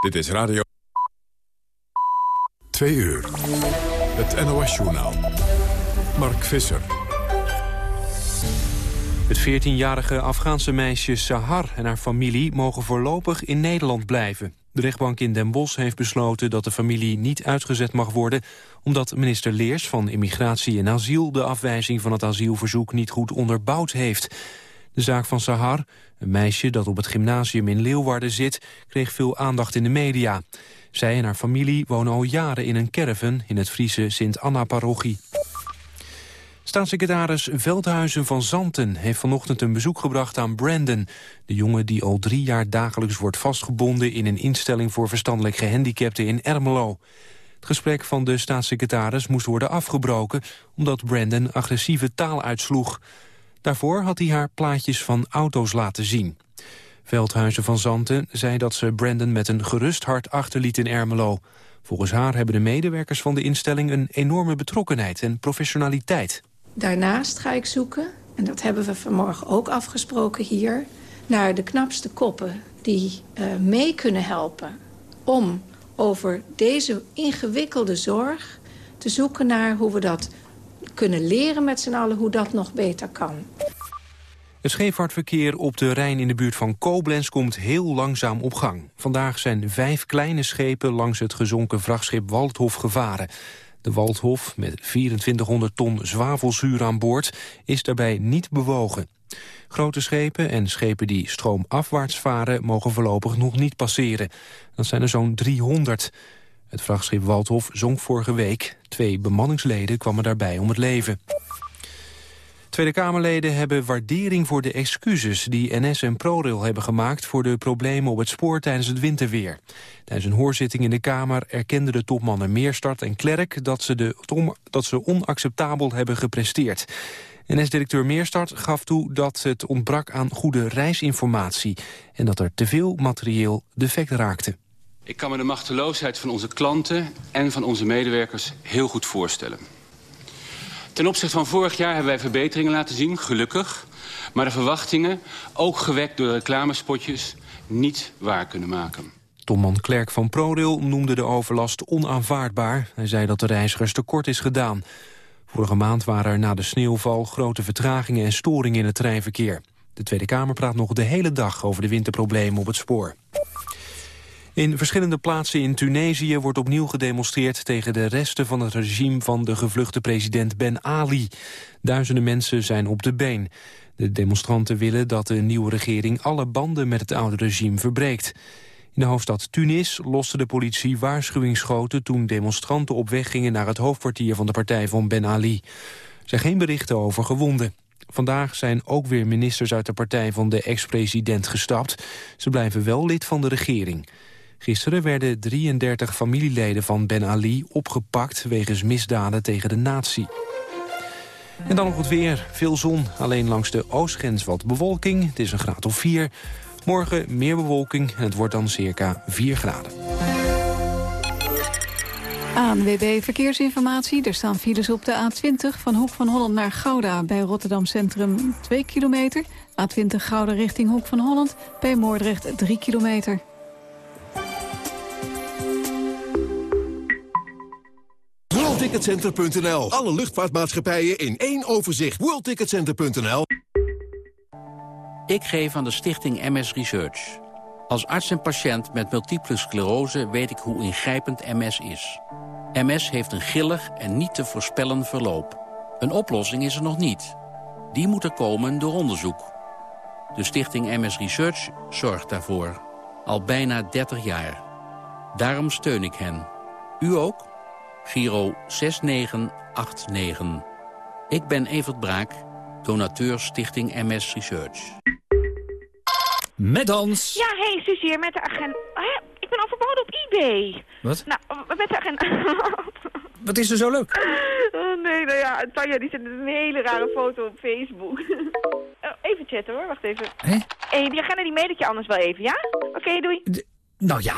Dit is Radio 2 uur. Het NOS-journaal. Mark Visser. Het 14-jarige Afghaanse meisje Sahar en haar familie mogen voorlopig in Nederland blijven. De rechtbank in Den Bosch heeft besloten dat de familie niet uitgezet mag worden... omdat minister Leers van Immigratie en Asiel de afwijzing van het asielverzoek niet goed onderbouwd heeft. De zaak van Sahar, een meisje dat op het gymnasium in Leeuwarden zit... kreeg veel aandacht in de media. Zij en haar familie wonen al jaren in een caravan in het Friese Sint-Anna-parochie. Staatssecretaris Veldhuizen van Zanten heeft vanochtend een bezoek gebracht aan Brandon. De jongen die al drie jaar dagelijks wordt vastgebonden in een instelling voor verstandelijk gehandicapten in Ermelo. Het gesprek van de staatssecretaris moest worden afgebroken omdat Brandon agressieve taal uitsloeg. Daarvoor had hij haar plaatjes van auto's laten zien. Veldhuizen van Zanten zei dat ze Brandon met een gerust hart achterliet in Ermelo. Volgens haar hebben de medewerkers van de instelling een enorme betrokkenheid en professionaliteit. Daarnaast ga ik zoeken, en dat hebben we vanmorgen ook afgesproken hier... naar de knapste koppen die uh, mee kunnen helpen om over deze ingewikkelde zorg te zoeken naar hoe we dat kunnen leren met z'n allen, hoe dat nog beter kan. Het scheepvaartverkeer op de Rijn in de buurt van Koblenz komt heel langzaam op gang. Vandaag zijn vijf kleine schepen langs het gezonken vrachtschip Waldhof gevaren. De Waldhof, met 2400 ton zwavelzuur aan boord, is daarbij niet bewogen. Grote schepen en schepen die stroomafwaarts varen... mogen voorlopig nog niet passeren. Dat zijn er zo'n 300. Het vrachtschip Waldhof zonk vorige week. Twee bemanningsleden kwamen daarbij om het leven. Tweede Kamerleden hebben waardering voor de excuses die NS en ProRail hebben gemaakt voor de problemen op het spoor tijdens het winterweer. Tijdens een hoorzitting in de Kamer erkenden de topmannen Meerstart en Klerk dat ze, de, dat ze onacceptabel hebben gepresteerd. NS-directeur Meerstart gaf toe dat het ontbrak aan goede reisinformatie en dat er te veel materieel defect raakte. Ik kan me de machteloosheid van onze klanten en van onze medewerkers heel goed voorstellen. Ten opzichte van vorig jaar hebben wij verbeteringen laten zien, gelukkig. Maar de verwachtingen, ook gewekt door reclamespotjes, niet waar kunnen maken. Tomman Klerk van ProRail noemde de overlast onaanvaardbaar. Hij zei dat de reizigers tekort is gedaan. Vorige maand waren er na de sneeuwval grote vertragingen en storingen in het treinverkeer. De Tweede Kamer praat nog de hele dag over de winterproblemen op het spoor. In verschillende plaatsen in Tunesië wordt opnieuw gedemonstreerd tegen de resten van het regime van de gevluchte president Ben Ali. Duizenden mensen zijn op de been. De demonstranten willen dat de nieuwe regering alle banden met het oude regime verbreekt. In de hoofdstad Tunis loste de politie waarschuwingsschoten toen demonstranten op weg gingen naar het hoofdkwartier van de partij van Ben Ali. Er zijn geen berichten over gewonden. Vandaag zijn ook weer ministers uit de partij van de ex-president gestapt. Ze blijven wel lid van de regering. Gisteren werden 33 familieleden van Ben Ali opgepakt... wegens misdaden tegen de natie. En dan nog het weer. Veel zon, alleen langs de oostgrens wat bewolking. Het is een graad of 4. Morgen meer bewolking en het wordt dan circa 4 graden. ANWB Verkeersinformatie. Er staan files op de A20 van Hoek van Holland naar Gouda... bij Rotterdam Centrum 2 kilometer. A20 Gouda richting Hoek van Holland bij Moordrecht 3 kilometer. WorldTicketCenter.nl. Alle luchtvaartmaatschappijen in één overzicht. WorldTicketCenter.nl. Ik geef aan de stichting MS Research. Als arts en patiënt met multiple sclerose weet ik hoe ingrijpend MS is. MS heeft een gillig en niet te voorspellen verloop. Een oplossing is er nog niet. Die moet er komen door onderzoek. De stichting MS Research zorgt daarvoor. Al bijna 30 jaar. Daarom steun ik hen. U ook? Giro 6989. Ik ben Evert Braak, donateur Stichting MS Research. Met Hans. Ja, hey Susie hier met de agent. Ik ben overboden op eBay. Wat? Nou, met de agent. Wat is er zo leuk? Oh nee, nou ja, Tanja die zet een hele rare foto op Facebook. Oh, even chatten hoor, wacht even. Hé? hey, die agenda die mailt je anders wel even, ja? Oké, doei. nou ja.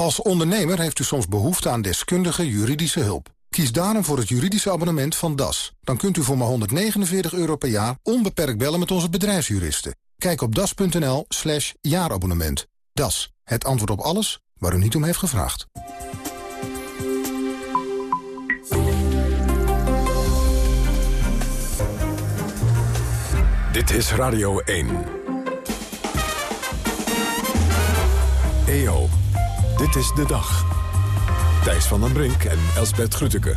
Als ondernemer heeft u soms behoefte aan deskundige juridische hulp. Kies daarom voor het juridische abonnement van DAS. Dan kunt u voor maar 149 euro per jaar onbeperkt bellen met onze bedrijfsjuristen. Kijk op das.nl slash jaarabonnement. DAS, het antwoord op alles waar u niet om heeft gevraagd. Dit is Radio 1. EO, dit is de dag. Thijs van den Brink en Elsbert Grütke.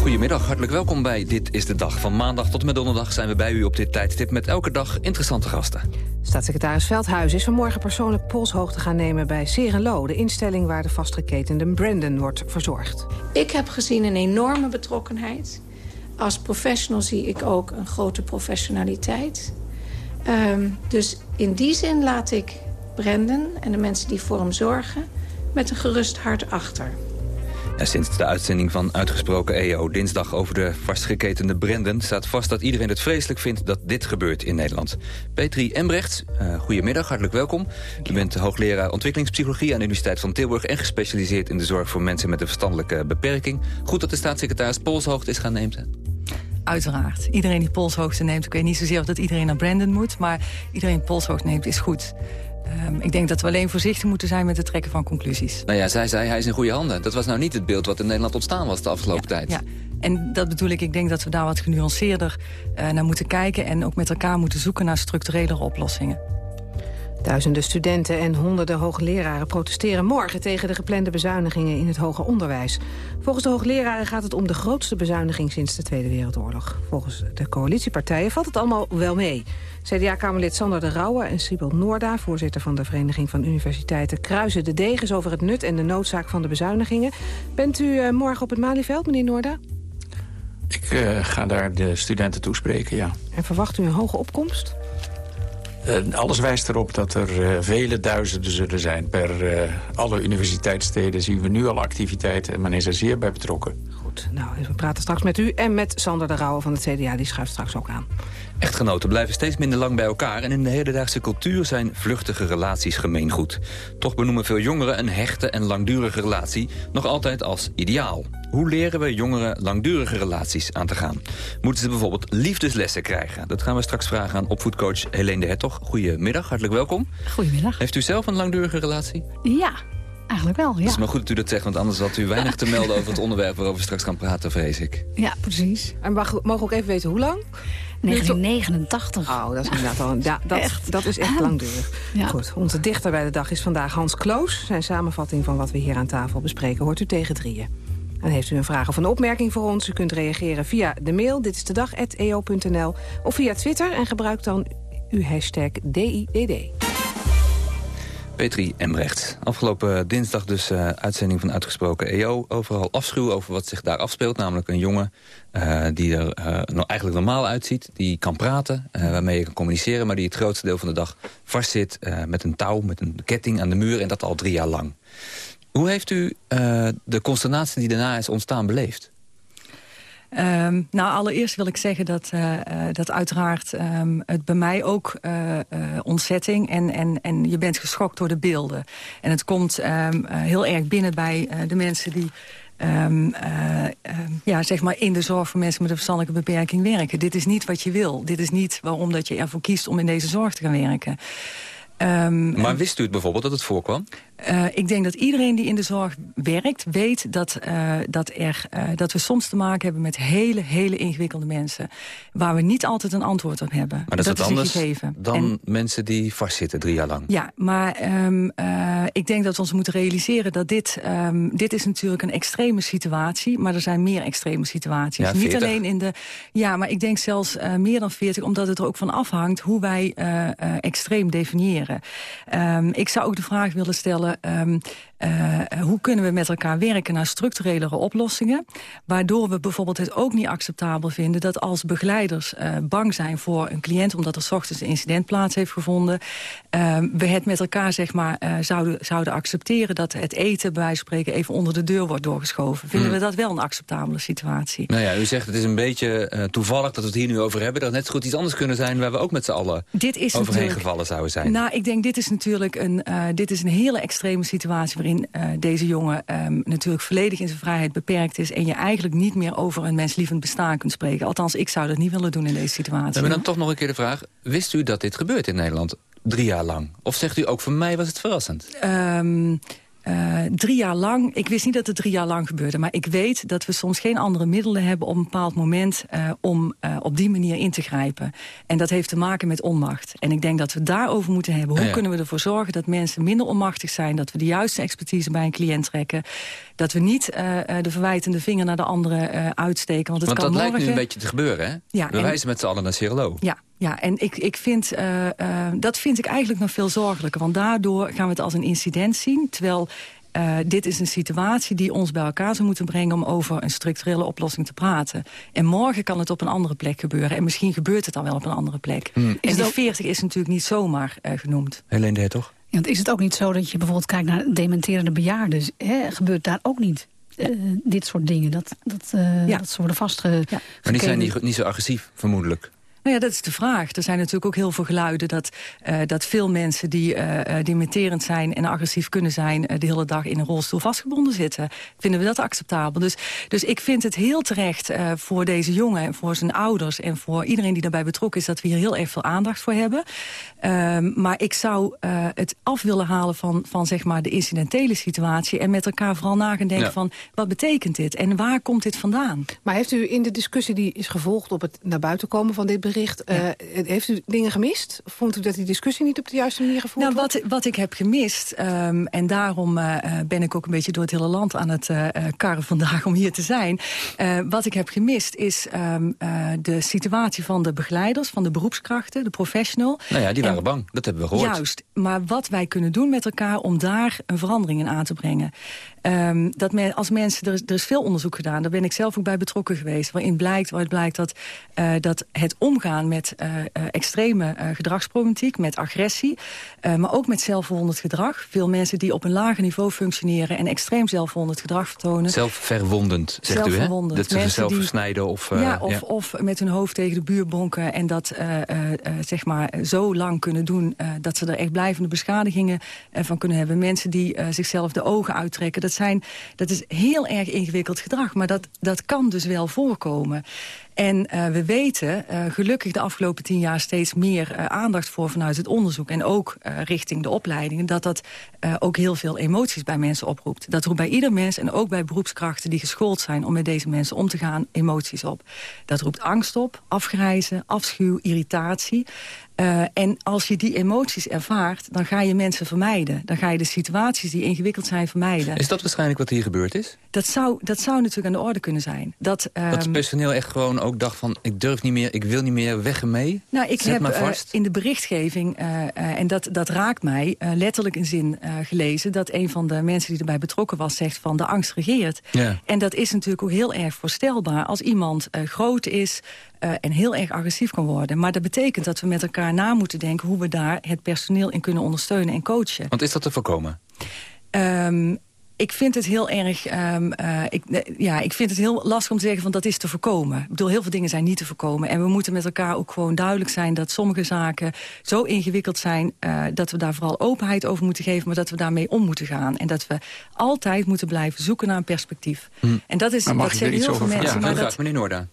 Goedemiddag, hartelijk welkom bij Dit is de Dag. Van maandag tot en met donderdag zijn we bij u op dit tijdstip... met elke dag interessante gasten. Staatssecretaris Veldhuis is vanmorgen persoonlijk polshoogte gaan nemen... bij Serenlo, de instelling waar de vastgeketende Brandon wordt verzorgd. Ik heb gezien een enorme betrokkenheid. Als professional zie ik ook een grote professionaliteit. Um, dus in die zin laat ik Brandon en de mensen die voor hem zorgen... met een gerust hart achter. sinds de uitzending van Uitgesproken EO dinsdag over de vastgeketende Brandon... staat vast dat iedereen het vreselijk vindt dat dit gebeurt in Nederland. Petri Embrecht, uh, goedemiddag, hartelijk welkom. U bent hoogleraar ontwikkelingspsychologie aan de Universiteit van Tilburg... en gespecialiseerd in de zorg voor mensen met een verstandelijke beperking. Goed dat de staatssecretaris polshoogte is gaan nemen. Uiteraard. Iedereen die polshoogte neemt, ik weet niet zozeer of dat iedereen naar Brandon moet... maar iedereen die polshoogte neemt is goed. Um, ik denk dat we alleen voorzichtig moeten zijn met het trekken van conclusies. Nou ja, zij zei hij is in goede handen. Dat was nou niet het beeld wat in Nederland ontstaan was de afgelopen tijd. Ja, en dat bedoel ik, ik denk dat we daar wat genuanceerder uh, naar moeten kijken... en ook met elkaar moeten zoeken naar structurele oplossingen. Duizenden studenten en honderden hoogleraren protesteren morgen tegen de geplande bezuinigingen in het hoger onderwijs. Volgens de hoogleraren gaat het om de grootste bezuiniging sinds de Tweede Wereldoorlog. Volgens de coalitiepartijen valt het allemaal wel mee. CDA-kamerlid Sander de Rauwe en Sibyl Noorda, voorzitter van de Vereniging van Universiteiten, kruisen de degens over het nut en de noodzaak van de bezuinigingen. Bent u uh, morgen op het Malieveld, meneer Noorda? Ik uh, ga daar de studenten toespreken, ja. En verwacht u een hoge opkomst? Uh, alles wijst erop dat er uh, vele duizenden zullen zijn. Per uh, alle universiteitssteden zien we nu al activiteiten en men is er zeer bij betrokken. Goed, nou, we praten straks met u en met Sander de Rauwe van het CDA. Die schuift straks ook aan. Echtgenoten blijven steeds minder lang bij elkaar... en in de hedendaagse cultuur zijn vluchtige relaties gemeengoed. Toch benoemen veel jongeren een hechte en langdurige relatie... nog altijd als ideaal. Hoe leren we jongeren langdurige relaties aan te gaan? Moeten ze bijvoorbeeld liefdeslessen krijgen? Dat gaan we straks vragen aan opvoedcoach Helene de Hertog. Goedemiddag, hartelijk welkom. Goedemiddag. Heeft u zelf een langdurige relatie? Ja, Eigenlijk wel, ja. Het is maar goed dat u dat zegt, want anders had u weinig te melden over het onderwerp waarover we straks gaan praten, vrees ik. Ja, precies. En mag, mogen we ook even weten hoe lang? 1989. Oh, dat is inderdaad al dat, echt? dat is echt langdurig. Ja. Goed, onze dichter bij de dag is vandaag Hans Kloos. Zijn samenvatting van wat we hier aan tafel bespreken hoort u tegen drieën. En heeft u een vraag of een opmerking voor ons? U kunt reageren via de mail, dit is de dag@eo.nl of via Twitter en gebruik dan uw hashtag DIDD. Petri Embrecht. Afgelopen dinsdag dus uh, uitzending van Uitgesproken EO. Overal afschuw over wat zich daar afspeelt. Namelijk een jongen uh, die er uh, eigenlijk normaal uitziet. Die kan praten, waarmee je kan communiceren. Maar die het grootste deel van de dag vastzit met een touw, met een ketting aan de muur. En dat al drie jaar lang. Hoe heeft u de consternatie die daarna is ontstaan beleefd? Um, nou, allereerst wil ik zeggen dat, uh, uh, dat uiteraard um, het bij mij ook uh, ontzetting... En, en, en je bent geschokt door de beelden. En het komt um, heel erg binnen bij de mensen die... Ja, zeg maar in de zorg voor mensen met een verstandelijke beperking werken. Dit is niet wat je wil. Dit is niet waarom dat je ervoor kiest om in deze zorg te gaan werken. Maar wist u het bijvoorbeeld dat het voorkwam? Uh, ik denk dat iedereen die in de zorg werkt weet dat, uh, dat, er, uh, dat we soms te maken hebben met hele, hele ingewikkelde mensen. Waar we niet altijd een antwoord op hebben. Maar dat, dat is wat anders gegeven. dan en, mensen die vastzitten drie jaar lang. Ja, maar um, ik denk dat we ons moeten realiseren dat dit, um, dit is natuurlijk een extreme situatie. Maar er zijn meer extreme situaties. Ja, niet alleen in de. Ja, maar ik denk zelfs meer dan 40, omdat het er ook van afhangt hoe wij extreem definiëren. ik zou ook de vraag willen stellen Um, uh, hoe kunnen we met elkaar werken naar structurelere oplossingen... waardoor we bijvoorbeeld het ook niet acceptabel vinden... dat als begeleiders uh, bang zijn voor een cliënt... omdat er s ochtends een incident plaats heeft gevonden... Uh, we het met elkaar zeg maar, zouden, zouden accepteren... dat het eten bij wijze van spreken even onder de deur wordt doorgeschoven. Vinden hmm. we dat wel een acceptabele situatie? Nou ja, u zegt het is een beetje toevallig dat we het hier nu over hebben... dat net zo goed iets anders kunnen zijn... waar we ook met z'n allen dit is overheen gevallen zouden zijn. Nou, ik denk dit is natuurlijk een, dit is een hele extreme situatie waarin deze jongen um, natuurlijk volledig in zijn vrijheid beperkt is... en je eigenlijk niet meer over een menslievend bestaan kunt spreken. Althans, ik zou dat niet willen doen in deze situatie. We hebben dan toch nog een keer de vraag... wist u dat dit gebeurt in Nederland drie jaar lang? Of zegt u ook voor mij was het verrassend? Um, uh, drie jaar lang, ik wist niet dat het drie jaar lang gebeurde... maar ik weet dat we soms geen andere middelen hebben op een bepaald moment... Uh, om uh, op die manier in te grijpen. En dat heeft te maken met onmacht. En ik denk dat we daarover moeten hebben. Hoe ja. kunnen we ervoor zorgen dat mensen minder onmachtig zijn... dat we de juiste expertise bij een cliënt trekken... dat we niet de verwijtende vinger naar de andere uitsteken. Want, het want kan dat morgen... lijkt nu een beetje te gebeuren, hè? Ja, we en... wijzen met z'n allen naar Cirilo. Ja, ja, en ik, ik vind, uh, uh, dat vind ik eigenlijk nog veel zorgelijker. Want daardoor gaan we het als een incident zien. Terwijl uh, dit is een situatie die ons bij elkaar zou moeten brengen... om over een structurele oplossing te praten. En morgen kan het op een andere plek gebeuren. En misschien gebeurt het dan wel op een andere plek. Hmm. En die ook... 40 is natuurlijk niet zomaar uh, genoemd. Helene de toch? Want is het ook niet zo dat je bijvoorbeeld kijkt naar dementerende bejaarden? Hè? Gebeurt daar ook niet? Uh, dit soort dingen, dat, dat, uh, ja. dat ze worden vastge... Ja. Maar die zijn niet, niet zo agressief, vermoedelijk. Nou ja, dat is de vraag. Er zijn natuurlijk ook heel veel geluiden dat, uh, dat veel mensen die uh, dementerend zijn en agressief kunnen zijn, uh, de hele dag in een rolstoel vastgebonden zitten. Vinden we dat acceptabel? Dus, dus ik vind het heel terecht voor deze jongen en voor zijn ouders en voor iedereen die daarbij betrokken is dat we hier heel erg veel aandacht voor hebben. Ehm, maar ik zou het af willen halen van, van zeg maar de incidentele situatie en met elkaar vooral na gaan denken ja. van wat betekent dit en waar komt dit vandaan? Maar heeft u in de discussie die is gevolgd op het naar buiten komen van dit bericht bericht. Ja. Uh, heeft u dingen gemist? Vond u dat die discussie niet op de juiste manier gevoerd nou, wat, wat ik heb gemist, um, en daarom uh, ben ik ook een beetje door het hele land aan het uh, karren vandaag om hier te zijn. wat ik heb gemist is um, de situatie van de begeleiders, van de beroepskrachten, de professional. Nou ja, die waren en, bang. Dat hebben we gehoord. Juist. Maar wat wij kunnen doen met elkaar om daar een verandering in aan te brengen. Um, dat men, als mensen, er is, er is veel onderzoek gedaan, daar ben ik zelf ook bij betrokken geweest, waarin blijkt, waaruit blijkt dat, uh, dat het omgaan met uh, uh, extreme gedragsproblematiek, met agressie, maar ook met zelfverwonderd gedrag. Veel mensen die op een lager niveau functioneren en extreem zelfverwonderd gedrag vertonen. Zelfverwondend, zegt zelfverwondend. u, hè? Dat ze zichzelf versnijden of... ja, of, ja. of met hun hoofd tegen de buur bonken en dat zeg maar zo lang kunnen doen dat ze er echt blijvende beschadigingen van kunnen hebben. Mensen die zichzelf de ogen uittrekken, dat zijn, dat is heel erg ingewikkeld gedrag. Maar dat, dat kan dus wel voorkomen. En uh, we weten uh, gelukkig de afgelopen tien jaar steeds meer uh, aandacht voor vanuit het onderzoek. En ook richting de opleidingen. Dat dat ook heel veel emoties bij mensen oproept. Dat roept bij ieder mens en ook bij beroepskrachten die geschoold zijn om met deze mensen om te gaan emoties op. Dat roept angst op, afgrijzen, afschuw, irritatie. Uh, en als je die emoties ervaart, dan ga je mensen vermijden. Dan ga je de situaties die ingewikkeld zijn vermijden. Is dat waarschijnlijk wat hier gebeurd is? Dat zou, dat zou natuurlijk aan de orde kunnen zijn. Dat, um, dat het personeel echt gewoon ook dacht van... ik durf niet meer, ik wil niet meer, weg ermee. Nou, ik Zet heb uh, in de berichtgeving, uh, en dat, dat raakt mij... letterlijk een zin gelezen dat een van de mensen die erbij betrokken was... zegt van de angst regeert. Ja. En dat is natuurlijk ook heel erg voorstelbaar. Als iemand groot is, uh, en heel erg agressief kan worden. Maar dat betekent dat we met elkaar na moeten denken... hoe we daar het personeel in kunnen ondersteunen en coachen. Want is dat te voorkomen? Um, ik vind het heel erg, um, uh, ik, ja, ik vind het heel lastig om te zeggen van dat is te voorkomen. Ik bedoel, heel veel dingen zijn niet te voorkomen. En we moeten met elkaar ook gewoon duidelijk zijn dat sommige zaken zo ingewikkeld zijn... Uh, dat we daar vooral openheid over moeten geven, maar dat we daarmee om moeten gaan. En dat we altijd moeten blijven zoeken naar een perspectief. Hm. En dat is, dat zeggen heel veel mensen. Ja, maar dat, dat, meneer Noorda.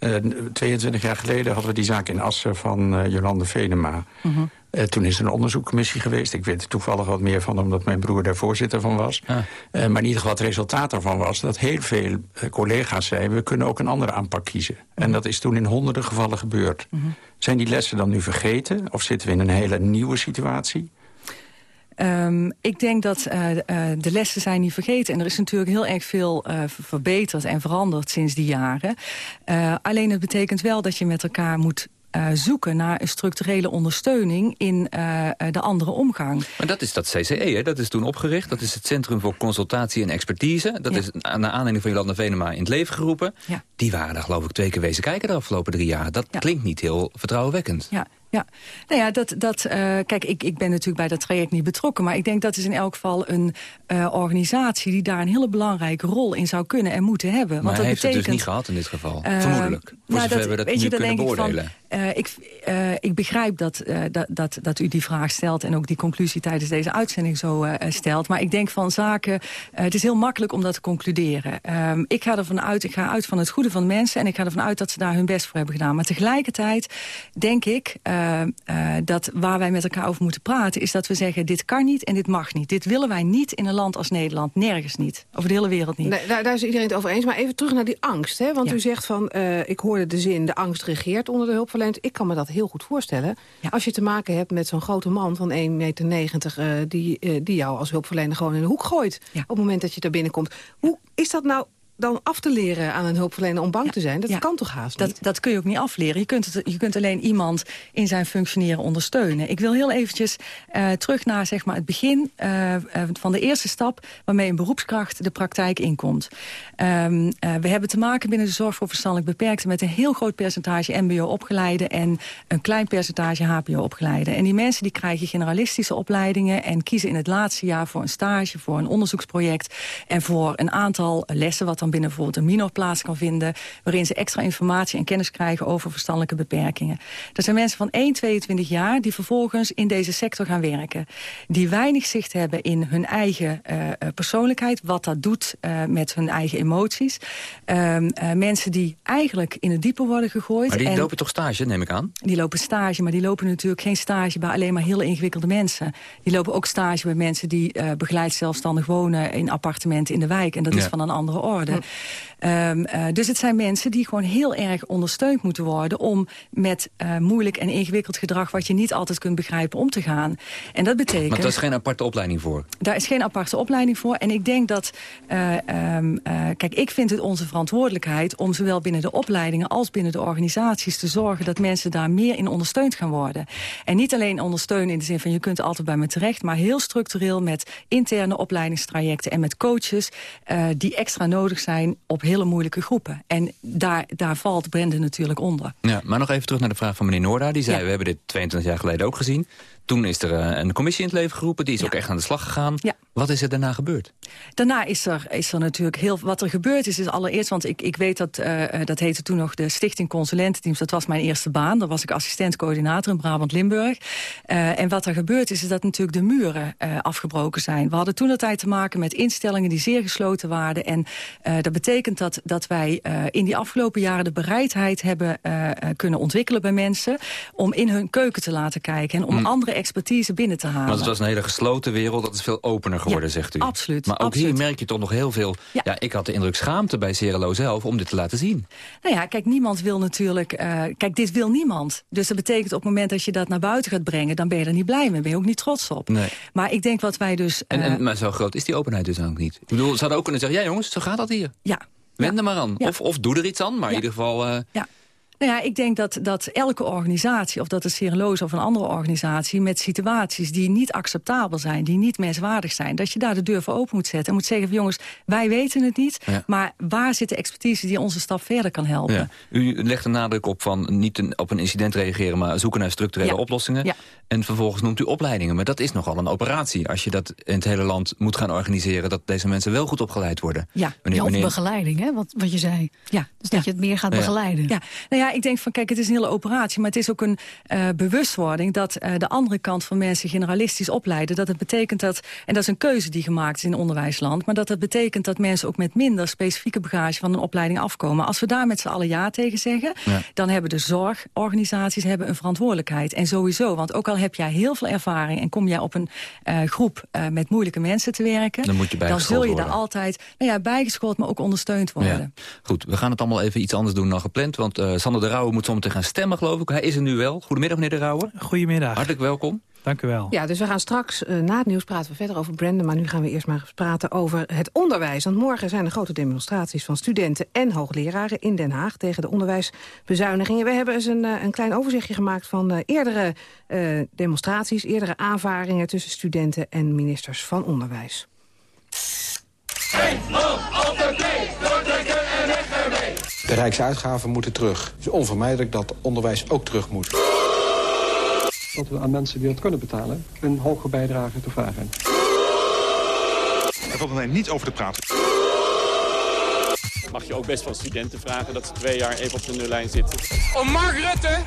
Uh, 22 jaar geleden hadden we die zaak in Assen van uh, Jolande Venema. Mhm. Uh, toen is er een onderzoekcommissie geweest. Ik weet er toevallig wat meer van, omdat mijn broer daar voorzitter van was. Ah. Uh, maar in ieder geval het resultaat daarvan was... dat heel veel uh, collega's zeiden... we kunnen ook een andere aanpak kiezen. En dat is toen in honderden gevallen gebeurd. Mhm. Zijn die lessen dan nu vergeten? Of zitten we in een hele nieuwe situatie? Um, ik denk dat uh, uh, de lessen zijn niet vergeten. En er is natuurlijk heel erg veel uh, verbeterd en veranderd sinds die jaren. Alleen het betekent wel dat je met elkaar moet zoeken naar een structurele ondersteuning in de andere omgang. Maar dat is dat CCE, hè? dat is toen opgericht. Dat is het Centrum voor Consultatie en Expertise. Dat ja. is naar aanleiding van Jolanda Venema in het leven geroepen. Ja. Die waren daar geloof ik twee keer wezen kijken de afgelopen drie jaar. Dat ja. klinkt niet heel vertrouwenwekkend. Ja, ja, nou ja, dat, dat, uh, kijk, ik, ik ben natuurlijk bij dat traject niet betrokken... maar ik denk dat is in elk geval een uh, organisatie... die daar een hele belangrijke rol in zou kunnen en moeten hebben. Maar Want dat hij heeft betekent, het dus niet gehad in dit geval, uh, vermoedelijk. Voor nou, dat, we dat weet je, kunnen beoordelen. Ik, van, uh, ik, uh, ik, begrijp dat, uh, dat, dat, dat, u die vraag stelt... en ook die conclusie tijdens deze uitzending zo stelt. Maar ik denk van zaken... het is heel makkelijk om dat te concluderen. Ehm, ik ga ervan uit, ik ga uit van het goede van mensen... en ik ga ervan uit dat ze daar hun best voor hebben gedaan. Maar tegelijkertijd denk ik dat waar wij met elkaar over moeten praten... is dat we zeggen, dit kan niet en dit mag niet. Dit willen wij niet in een land als Nederland. Nergens niet. Over de hele wereld niet. Nee, daar, daar, is iedereen het over eens. Maar even terug naar die angst. Hè? Want u zegt van, ik hoorde de zin... de angst regeert onder de hulpverleners. Ik kan me dat heel goed voorstellen. Als je te maken hebt met zo'n grote man van 1,90 meter... Uh, die, uh, die jou als hulpverlener gewoon in de hoek gooit... op het moment dat je daar binnenkomt. Hoe is dat nou dan af te leren aan een hulpverlener om bang te zijn? Dat kan toch haast niet? Dat, dat kun je ook niet afleren. Je kunt, het, je kunt alleen iemand in zijn functioneren ondersteunen. Ik wil heel eventjes uh, terug naar zeg maar, het begin uh, van de eerste stap... waarmee een beroepskracht de praktijk inkomt. Um, we hebben te maken binnen de zorg voor verstandelijk beperkten... met een heel groot percentage mbo-opgeleiden... en een klein percentage hbo-opgeleiden. En die mensen die krijgen generalistische opleidingen... en kiezen in het laatste jaar voor een stage, voor een onderzoeksproject... en voor een aantal lessen... wat dan binnen bijvoorbeeld een minor plaats kan vinden... waarin ze extra informatie en kennis krijgen over verstandelijke beperkingen. Dat zijn mensen van 1, 22 jaar die vervolgens in deze sector gaan werken. Die weinig zicht hebben in hun eigen uh, persoonlijkheid, wat dat doet uh, met hun eigen emoties. Uh, mensen die eigenlijk in het diepe worden gegooid. Maar die en, lopen toch stage, neem ik aan? Die lopen stage, maar die lopen natuurlijk geen stage bij alleen maar heel ingewikkelde mensen. Die lopen ook stage bij mensen die begeleid zelfstandig wonen in appartementen in de wijk. En dat ja. is van een andere orde. Um, uh, dus het zijn mensen die gewoon heel erg ondersteund moeten worden... om met uh, moeilijk en ingewikkeld gedrag... wat je niet altijd kunt begrijpen, om te gaan. En dat betekent... Maar daar is geen aparte opleiding voor? Daar is geen aparte opleiding voor. En ik denk dat... Uh, um, kijk, ik vind het onze verantwoordelijkheid... om zowel binnen de opleidingen als binnen de organisaties te zorgen... dat mensen daar meer in ondersteund gaan worden. En niet alleen ondersteunen in de zin van... je kunt altijd bij me terecht... maar heel structureel met interne opleidingstrajecten... en met coaches die extra nodig zijn op hele moeilijke groepen. En daar, daar valt Brenda natuurlijk onder. Ja, maar nog even terug naar de vraag van meneer Noorda. Die zei, we hebben dit 22 jaar geleden ook gezien. Toen is er eh, een commissie in het leven geroepen. Die is ook echt aan de slag gegaan. Ja. Wat is er daarna gebeurd? Daarna is er, is er natuurlijk heel... Wat er gebeurd is, is allereerst... Want ik, ik weet dat, uh, dat heette toen nog de Stichting Consulententeams. Dat was mijn eerste baan. Daar was ik assistent-coördinator in Brabant-Limburg. Uh, en wat er gebeurd is, is dat natuurlijk de muren uh, afgebroken zijn. We hadden toen de tijd te maken met instellingen die zeer gesloten waren. En dat betekent dat, dat wij in die afgelopen jaren de bereidheid hebben kunnen ontwikkelen bij mensen... om in hun keuken te laten kijken en om mm. andere expertise binnen te halen. Want het was een hele gesloten wereld, dat is veel opener geworden, zegt u. absoluut. Maar ook hier merk je toch nog heel veel... Ja. ik had de indruk schaamte bij Cerelo zelf om dit te laten zien. Nou ja, kijk, niemand wil natuurlijk... Uh, kijk, dit wil niemand. Dus dat betekent op het moment dat je dat naar buiten gaat brengen... dan ben je er niet blij mee, ben je ook niet trots op. Nee. Maar ik denk wat wij dus... Uh, en, en, maar zo groot is die openheid dus ook niet. Ik bedoel, ze hadden ook kunnen zeggen... ja jongens, zo gaat dat hier. Ja. Wend er maar aan. Of, of doe er iets aan, maar in ieder geval... Uh, ja. Nou ja, ik denk dat, dat elke organisatie, of dat het Sereloos of een andere organisatie... met situaties die niet acceptabel zijn, die niet menswaardig zijn... dat je daar de deur voor open moet zetten en moet zeggen... van jongens, wij weten het niet, maar waar zit de expertise die onze stap verder kan helpen? Ja. U legt een nadruk op van niet een, op een incident reageren... maar zoeken naar structurele ja. oplossingen. En vervolgens noemt u opleidingen. Maar dat is nogal een operatie als je dat in het hele land moet gaan organiseren... dat deze mensen wel goed opgeleid worden. Ja, wanneer, wanneer... begeleiding, hè, wat, wat je zei. Ja. Dus dat je het meer gaat begeleiden. Ja, nou ja, ik denk van kijk, het is een hele operatie... maar het is ook een uh, bewustwording dat uh, de andere kant van mensen generalistisch opleiden. Dat het betekent dat, en dat is een keuze die gemaakt is in onderwijsland... maar dat het betekent dat mensen ook met minder specifieke bagage van een opleiding afkomen. Als we daar met z'n allen ja tegen zeggen... Ja. dan hebben de zorgorganisaties hebben een verantwoordelijkheid. En sowieso, want ook al heb jij heel veel ervaring... en kom jij op een uh, groep met moeilijke mensen te werken... dan, moet je dan zul je daar altijd nou ja, bijgeschoold, maar ook ondersteund worden. Ja. Goed, we gaan het allemaal even iets anders doen dan gepland... want Sander de Rauwe moet zometeen gaan stemmen, geloof ik. Hij is er nu wel. Goedemiddag, meneer De Rauwe. Goedemiddag. Hartelijk welkom. Dank u wel. Ja, dus we gaan straks uh, na het nieuws praten we verder over Brandon. Maar nu gaan we eerst maar praten over het onderwijs. Want morgen zijn er grote demonstraties van studenten en hoogleraren in Den Haag... tegen de onderwijsbezuinigingen. We hebben eens een, uh, een klein overzichtje gemaakt van uh, eerdere demonstraties... eerdere aanvaringen tussen studenten en ministers van Onderwijs. De rijksuitgaven moeten terug. Het is onvermijdelijk dat onderwijs ook terug moet. Dat we aan mensen die dat kunnen betalen... een hoge bijdrage te vragen. Er valt mij niet over te praten. mag je ook best van studenten vragen dat ze twee jaar even op de nullijn zitten. Om Mark Rutte,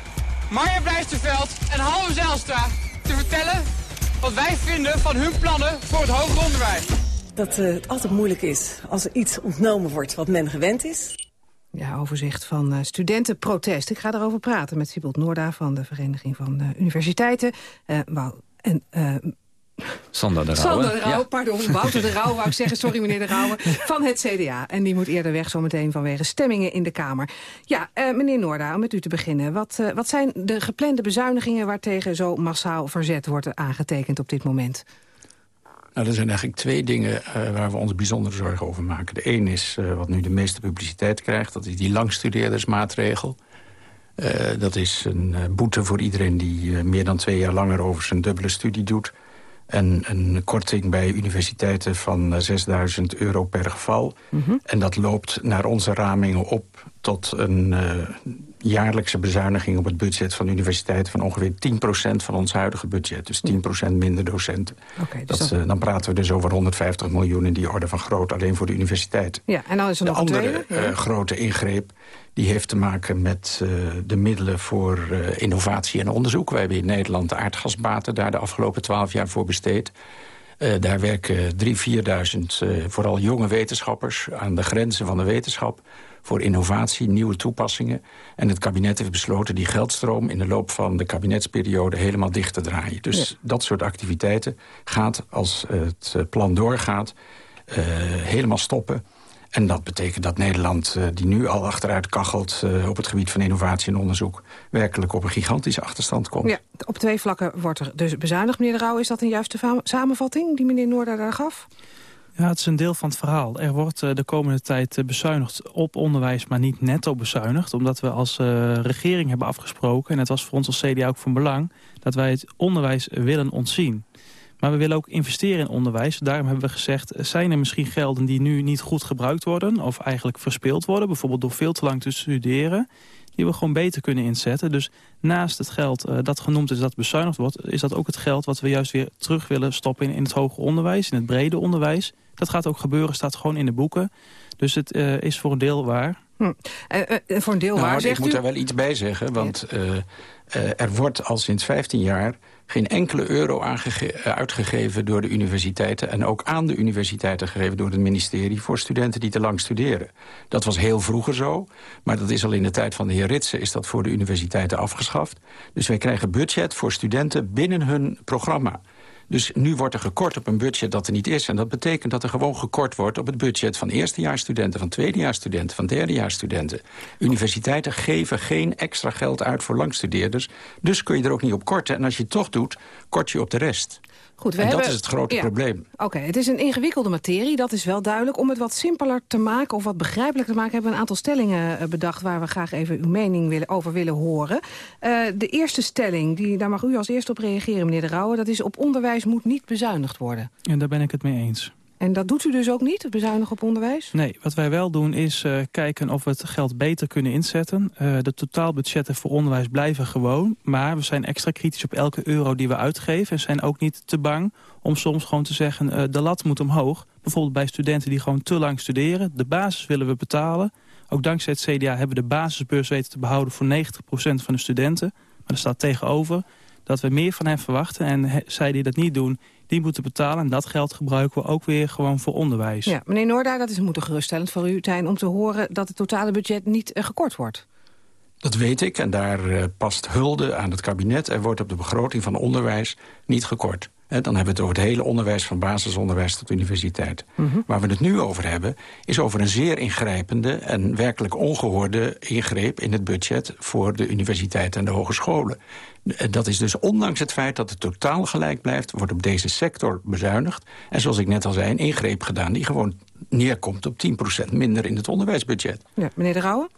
Marja Blijsterveld en Halve Zijlstra te vertellen wat wij vinden van hun plannen voor het hoger onderwijs. Dat uh, het altijd moeilijk is als er iets ontnomen wordt wat men gewend is. Ja, overzicht van uh, studentenprotest. Ik ga daarover praten met Sibylt Noorda van de Vereniging van uh, Universiteiten. en Sander de Rauwe. Sander de Rauwe, pardon. Wouter de Rauwe wou ik zeggen. Sorry meneer de Rauwe. Van het CDA. En die moet eerder weg zometeen vanwege stemmingen in de Kamer. Ja, uh, meneer Noorda, om met u te beginnen. Wat, uh, wat zijn de geplande bezuinigingen waartegen zo massaal verzet wordt aangetekend op dit moment? Nou, er zijn eigenlijk twee dingen uh, waar we ons bijzondere zorgen over maken. De een is wat nu de meeste publiciteit krijgt. Dat is die langstudeerdersmaatregel. dat is een boete voor iedereen die meer dan twee jaar langer over zijn dubbele studie doet en een korting bij universiteiten van 6000 eh, euro per geval. Mhm. En dat loopt naar onze ramingen op tot een uh, jaarlijkse bezuiniging op het budget van universiteiten... van ongeveer 10% van ons huidige budget. Dus 10% minder docenten. Okay, dus dat, uh, dan praten we dus over 150 miljoen in die orde van groot... alleen voor de universiteit. Ja, en dan is er de nog andere ja. grote ingreep die heeft te maken met uh, de middelen voor innovatie en onderzoek. Wij hebben in Nederland de aardgasbaten daar de afgelopen twaalf jaar voor besteed. Daar werken 3.000, 4.000 vooral jonge wetenschappers aan de grenzen van de wetenschap voor innovatie, nieuwe toepassingen. En het kabinet heeft besloten die geldstroom in de loop van de kabinetsperiode helemaal dicht te draaien. Dus ja. dat soort activiteiten gaat, als het plan doorgaat, helemaal stoppen. En dat betekent dat Nederland, uh, die nu al achteruit kachelt... Op het gebied van innovatie en onderzoek... werkelijk op een gigantische achterstand komt. Ja, op twee vlakken wordt er dus bezuinigd, meneer de Rauw. Is dat een juiste samenvatting die meneer Noorda daar gaf? Ja, het is een deel van het verhaal. Er wordt uh, de komende tijd bezuinigd op onderwijs, maar niet netto bezuinigd. Omdat we als regering hebben afgesproken, en het was voor ons als CDA ook van belang... dat wij het onderwijs willen ontzien. Maar we willen ook investeren in onderwijs. Daarom hebben we gezegd, zijn er misschien gelden die nu niet goed gebruikt worden... of eigenlijk verspeeld worden, bijvoorbeeld door veel te lang te studeren... die we gewoon beter kunnen inzetten. Dus naast het geld uh, dat genoemd is dat bezuinigd wordt... is dat ook het geld wat we juist weer terug willen stoppen in, in het hoger onderwijs... in het brede onderwijs. Dat gaat ook gebeuren, staat gewoon in de boeken. Dus het uh, is voor een deel waar... Hm. Uh, voor een deel nou, waar, Ik moet daar wel iets bij zeggen, want er wordt al sinds 15 jaar geen enkele euro uitgegeven door de universiteiten... en ook aan de universiteiten gegeven door het ministerie... voor studenten die te lang studeren. Dat was heel vroeger zo, maar dat is al in de tijd van de heer Ritsen... is dat voor de universiteiten afgeschaft. Dus wij krijgen budget voor studenten binnen hun programma. Dus nu wordt er gekort op een budget dat er niet is. En dat betekent dat er gewoon gekort wordt op het budget van eerstejaarsstudenten... van tweedejaarsstudenten, van derdejaarsstudenten. Universiteiten geven geen extra geld uit voor langstudeerders. Dus kun je er ook niet op korten. En als je het toch doet, kort je op de rest. Goed, we en hebben... dat is het grote ja. probleem. Oké, okay, het is een ingewikkelde materie, dat is wel duidelijk. Om het wat simpeler te maken of wat begrijpelijker te maken... hebben we een aantal stellingen bedacht... waar we graag even uw mening willen, over willen horen. Uh, de eerste stelling, die, daar mag u als eerste op reageren, meneer De Rauwe... dat is op onderwijs moet niet bezuinigd worden. En daar ben ik het mee eens. En dat doet u dus ook niet, het bezuinigen op onderwijs? Nee, wat wij wel doen is uh, kijken of we het geld beter kunnen inzetten. Uh, de totaalbudgetten voor onderwijs blijven gewoon. Maar we zijn extra kritisch op elke euro die we uitgeven. En zijn ook niet te bang om soms gewoon te zeggen... Uh, de lat moet omhoog. Bijvoorbeeld bij studenten die gewoon te lang studeren. De basis willen we betalen. Ook dankzij het CDA hebben we de basisbeurs weten te behouden... voor 90% van de studenten. Maar er staat tegenover dat we meer van hen verwachten. En zij die dat niet doen, die moeten betalen. En dat geld gebruiken we ook weer gewoon voor onderwijs. Ja, meneer Noorda, dat is moeten geruststellend voor u zijn om te horen dat het totale budget niet uh, gekort wordt. Dat weet ik en daar uh, past hulde aan het kabinet. Er wordt op de begroting van onderwijs niet gekort. Dan hebben we het over het hele onderwijs, van basisonderwijs tot universiteit. Mm -hmm. Waar we het nu over hebben, is over een zeer ingrijpende... en werkelijk ongehoorde ingreep in het budget... voor de universiteiten en de hogescholen. Dat is dus ondanks het feit dat het totaal gelijk blijft... wordt op deze sector bezuinigd. En zoals ik net al zei, een ingreep gedaan... die gewoon neerkomt op 10% minder in het onderwijsbudget. Ja, meneer De Rauwe?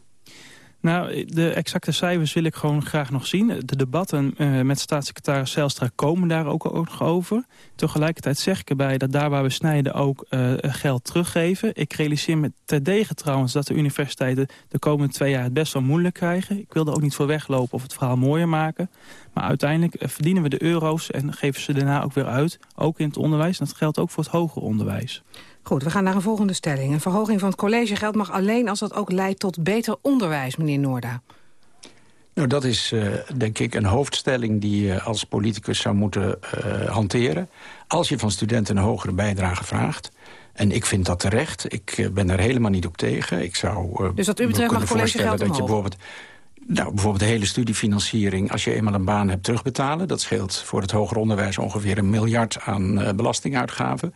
Nou, de exacte cijfers wil ik gewoon graag nog zien. De debatten uh, met staatssecretaris Zijlstra komen daar ook, ook over. Tegelijkertijd zeg ik erbij dat daar waar we snijden ook uh, geld teruggeven. Ik realiseer me terdege trouwens dat de universiteiten de komende twee jaar het best wel moeilijk krijgen. Ik wil er ook niet voor weglopen of het verhaal mooier maken. Maar uiteindelijk verdienen we de euro's en geven ze daarna ook weer uit. Ook in het onderwijs. En dat geldt ook voor het hoger onderwijs. Goed, we gaan naar een volgende stelling. Een verhoging van het collegegeld mag alleen als dat ook leidt tot beter onderwijs, meneer Noorda. Nou, dat is uh, denk ik een hoofdstelling die je als politicus zou moeten uh, hanteren. Als je van studenten een hogere bijdrage vraagt... En ik vind dat terecht. Ik uh, ben daar helemaal niet op tegen. Ik zou dus wat u betreft mag collegegeld dat je bijvoorbeeld nou, bijvoorbeeld de hele studiefinanciering, als je eenmaal een baan hebt, terugbetalen. Dat scheelt voor het hoger onderwijs ongeveer een miljard aan uh, belastinguitgaven.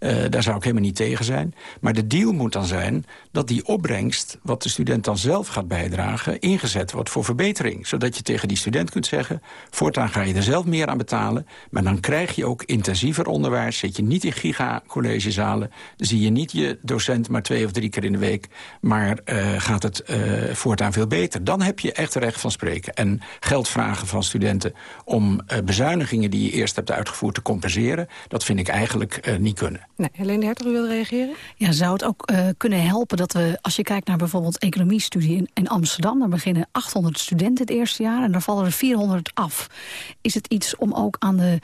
Uh, daar zou ik helemaal niet tegen zijn. Maar de deal moet dan zijn dat die opbrengst, wat de student dan zelf gaat bijdragen, ingezet wordt voor verbetering. Zodat je tegen die student kunt zeggen, voortaan ga je er zelf meer aan betalen. Maar dan krijg je ook intensiever onderwijs. Zit je niet in giga-collegezalen. Zie je niet je docent maar twee of drie keer in de week. Maar uh, gaat het voortaan veel beter. Dan heb je je echt recht van spreken. En geld vragen van studenten om uh, bezuinigingen die je eerst hebt uitgevoerd te compenseren... dat vind ik eigenlijk uh, niet kunnen. Nee, Helene Hertog, u wil reageren? Ja, zou het ook uh, kunnen helpen dat we, als je kijkt naar bijvoorbeeld economiestudie in, in Amsterdam... dan beginnen 800 studenten het eerste jaar en dan vallen er 400 af. Is het iets om ook aan de,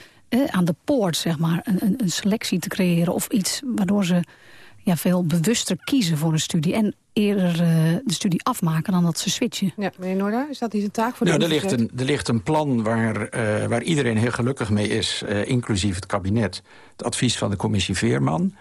aan de poort, zeg maar, een, een, een selectie te creëren... of iets waardoor ze ja, veel bewuster kiezen voor een studie... en eerder uh, de studie afmaken dan dat ze switchen. Ja, meneer Noorda, is dat niet een taak voor de nou, er ligt een, er ligt een plan waar, uh, waar iedereen heel gelukkig mee is, uh, inclusief het kabinet. Het advies van de commissie Veerman.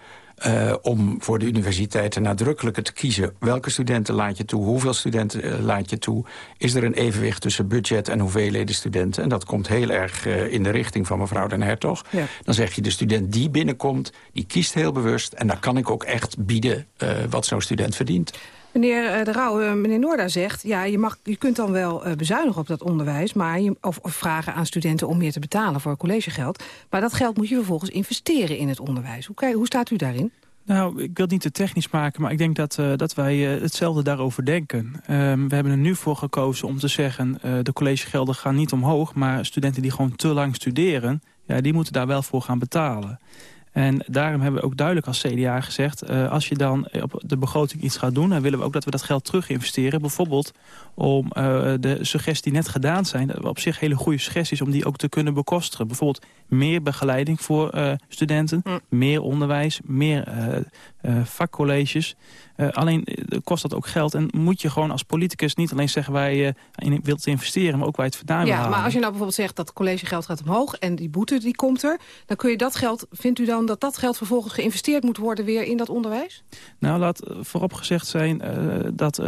Uh, om voor de universiteiten nadrukkelijker te kiezen... welke studenten laat je toe, hoeveel studenten uh, laat je toe... is er een evenwicht tussen budget en hoeveelheden studenten. En dat komt heel erg uh, in de richting van mevrouw Den Hertog. Ja. Dan zeg je de student die binnenkomt, die kiest heel bewust... en dan kan ik ook echt bieden wat zo'n student verdient. Meneer De Rauw, meneer Noorda zegt... ja, je, mag, je kunt dan wel uh, bezuinigen op dat onderwijs... Maar je, of, vragen aan studenten om meer te betalen voor collegegeld. Maar dat geld moet je vervolgens investeren in het onderwijs. Hoe, hoe staat u daarin? Nou, ik wil het niet te technisch maken, maar ik denk dat, dat wij hetzelfde daarover denken. Um, we hebben er nu voor gekozen om te zeggen... De collegegelden gaan niet omhoog, maar studenten die gewoon te lang studeren... Ja, die moeten daar wel voor gaan betalen. En daarom hebben we ook duidelijk als CDA gezegd... Uh, als je dan op de begroting iets gaat doen... dan willen we ook dat we dat geld terug investeren. Bijvoorbeeld om uh, de suggesties die net gedaan zijn... dat we op zich hele goede suggesties om die ook te kunnen bekostigen. Bijvoorbeeld meer begeleiding voor uh, studenten, mm. meer onderwijs... meer vakcolleges... Uh, alleen uh, kost dat ook geld en moet je gewoon als politicus niet alleen zeggen wij uh, in, wilt investeren, maar ook wij het vandaan Ja, maar als je nou bijvoorbeeld zegt dat collegegeld gaat omhoog en die boete die komt er, dan kun je dat geld, vindt u dan dat dat geld vervolgens geïnvesteerd moet worden weer in dat onderwijs? Nou, laat voorop gezegd zijn dat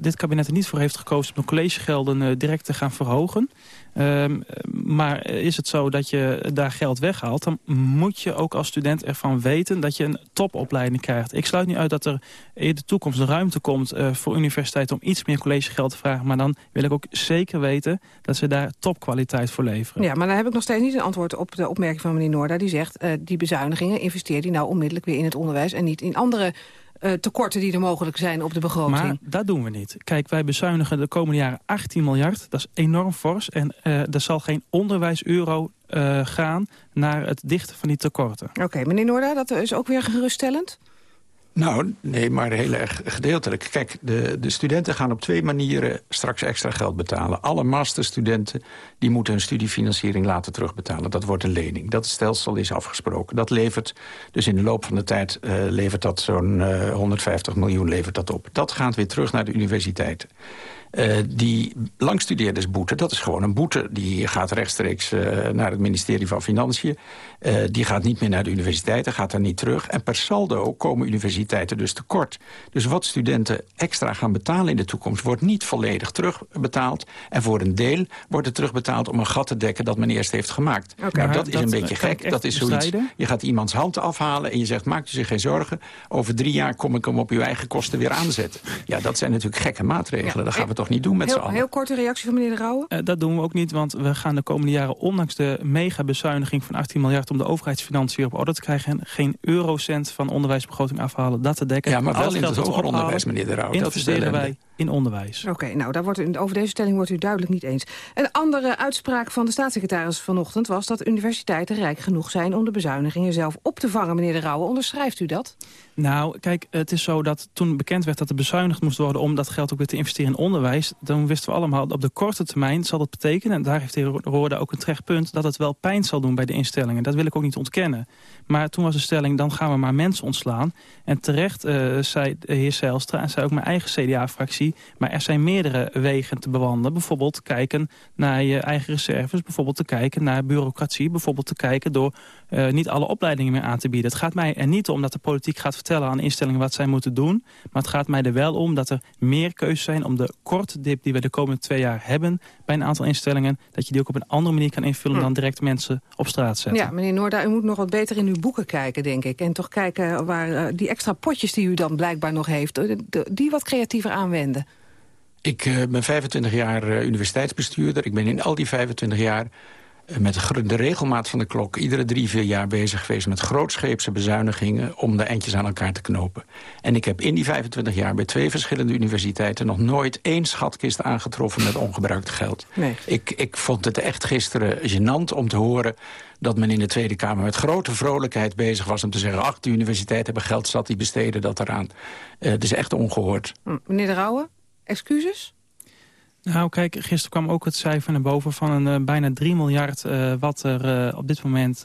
dit kabinet er niet voor heeft gekozen om de collegegelden direct te gaan verhogen. Um, maar is het zo dat je daar geld weghaalt... dan moet je ook als student ervan weten dat je een topopleiding krijgt. Ik sluit niet uit dat er in de toekomst ruimte komt uh, voor universiteiten... om iets meer collegegeld te vragen. Maar dan wil ik ook zeker weten dat ze daar topkwaliteit voor leveren. Ja, maar dan heb ik nog steeds niet een antwoord op de opmerking van meneer Noorda. Die zegt, uh, die bezuinigingen investeer die nou onmiddellijk weer in het onderwijs... en niet in andere uh, tekorten die er mogelijk zijn op de begroting. Maar dat doen we niet. Kijk, wij bezuinigen de komende jaren 18 miljard. Dat is enorm fors. En uh, er zal geen onderwijs-euro uh, gaan naar het dichten van die tekorten. Oké, okay, meneer Noorda, dat is ook weer geruststellend? Nou, nee, maar heel erg gedeeltelijk. Kijk, de, de studenten gaan op twee manieren straks extra geld betalen. Alle masterstudenten die moeten hun studiefinanciering laten terugbetalen. Dat wordt een lening. Dat stelsel is afgesproken. Dat levert, dus in de loop van de tijd uh, levert dat zo'n uh, 150 miljoen levert dat op. Dat gaat weer terug naar de universiteiten. Uh, die langstudeerdersboete, dat is gewoon een boete. Die gaat rechtstreeks naar het ministerie van Financiën. Uh, die gaat niet meer naar de universiteiten, gaat daar niet terug. En per saldo komen universiteiten dus tekort. Dus wat studenten extra gaan betalen in de toekomst... wordt niet volledig terugbetaald. En voor een deel wordt het terugbetaald om een gat te dekken... dat men eerst heeft gemaakt. Okay, nou, dat is een beetje gek. Dat is zoiets. Je gaat iemands hand afhalen en je zegt... maak u zich geen zorgen. Over drie jaar kom ik hem op uw eigen kosten weer aanzetten. Ja, dat zijn natuurlijk gekke maatregelen. Ja, dat gaan we toch niet doen met z'n allen. Heel korte reactie van meneer De Rauwe. Uh, dat doen we ook niet, want we gaan de komende jaren... ondanks de mega-bezuiniging van 18 miljard... om de overheidsfinanciën op orde te krijgen... geen eurocent van onderwijsbegroting afhalen, dat te dekken. Ja, maar wel in het hoger onderwijs, meneer De Rauwe. Investeren wij in onderwijs. Oké, nou daar wordt u, over deze stelling wordt u duidelijk niet eens. Een andere uitspraak van de staatssecretaris vanochtend was... dat universiteiten rijk genoeg zijn om de bezuinigingen zelf op te vangen. Meneer De Rauwe, onderschrijft u dat? Nou, kijk, het is zo dat toen bekend werd dat er bezuinigd moest worden... om dat geld ook weer te investeren in onderwijs... dan wisten we allemaal, op de korte termijn zal dat betekenen... en daar heeft de heer Roorde ook een terecht punt... dat het wel pijn zal doen bij de instellingen. Dat wil ik ook niet ontkennen. Maar toen was de stelling, dan gaan we maar mensen ontslaan. En terecht uh, zei de heer Zijlstra, en zei ook mijn eigen CDA-fractie... maar er zijn meerdere wegen te bewandelen. Bijvoorbeeld kijken naar je eigen reserves, bijvoorbeeld te kijken naar bureaucratie... bijvoorbeeld te kijken door uh, niet alle opleidingen meer aan te bieden. Het gaat mij er niet om dat de politiek gaat vertellen aan instellingen wat zij moeten doen. Maar het gaat mij er wel om dat er meer keuzes zijn om de korte dip die we de komende twee jaar hebben bij een aantal instellingen, dat je die ook op een andere manier kan invullen hm. dan direct mensen op straat zetten. Ja, meneer Noorda, u moet nog wat beter in uw boeken kijken, denk ik. En toch kijken waar uh, die extra potjes die u dan blijkbaar nog heeft, eh, die wat creatiever aanwenden. Ik uh, ben 25 jaar universiteitsbestuurder. Ik ben in al die 25 jaar met de regelmaat van de klok... iedere drie, vier jaar bezig geweest met grootscheepse bezuinigingen... om de eindjes aan elkaar te knopen. En ik heb in die 25 jaar bij twee verschillende universiteiten... nog nooit één schatkist aangetroffen met ongebruikt geld. Nee. Ik, ik vond het echt gisteren gênant om te horen dat men in de Tweede Kamer met grote vrolijkheid bezig was... om te zeggen, ach, de universiteiten hebben geld zat, die besteden dat eraan. Uh, het is echt ongehoord. Meneer De Rauwe, excuses? Nou, kijk, gisteren kwam ook het cijfer naar boven van een uh, bijna 3 miljard... Uh, wat er uh, op dit moment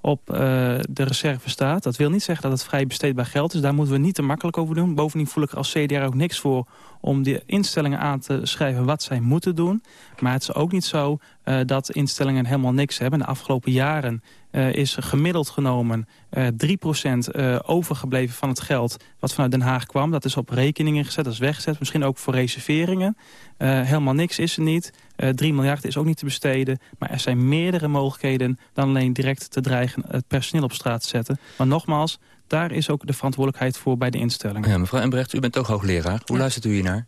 op de reserve staat. Dat wil niet zeggen dat het vrij besteedbaar geld is. Daar moeten we niet te makkelijk over doen. Bovendien voel ik er als CDR ook niks voor om die instellingen aan te schrijven wat zij moeten doen. Maar het is ook niet zo uh, dat instellingen helemaal niks hebben. De afgelopen jaren uh, is gemiddeld genomen uh, eh, 3% uh, overgebleven van het geld wat vanuit Den Haag kwam. Dat is op rekeningen gezet, dat is weggezet. Misschien ook voor reserveringen. helemaal niks is er niet. 3 miljard is ook niet te besteden. Maar er zijn meerdere mogelijkheden dan alleen direct te dreigen het personeel op straat te zetten. Maar nogmaals, daar is ook de verantwoordelijkheid voor bij de instellingen. Ja, mevrouw Embrecht, u bent ook hoogleraar. Hoe luistert u hier naar?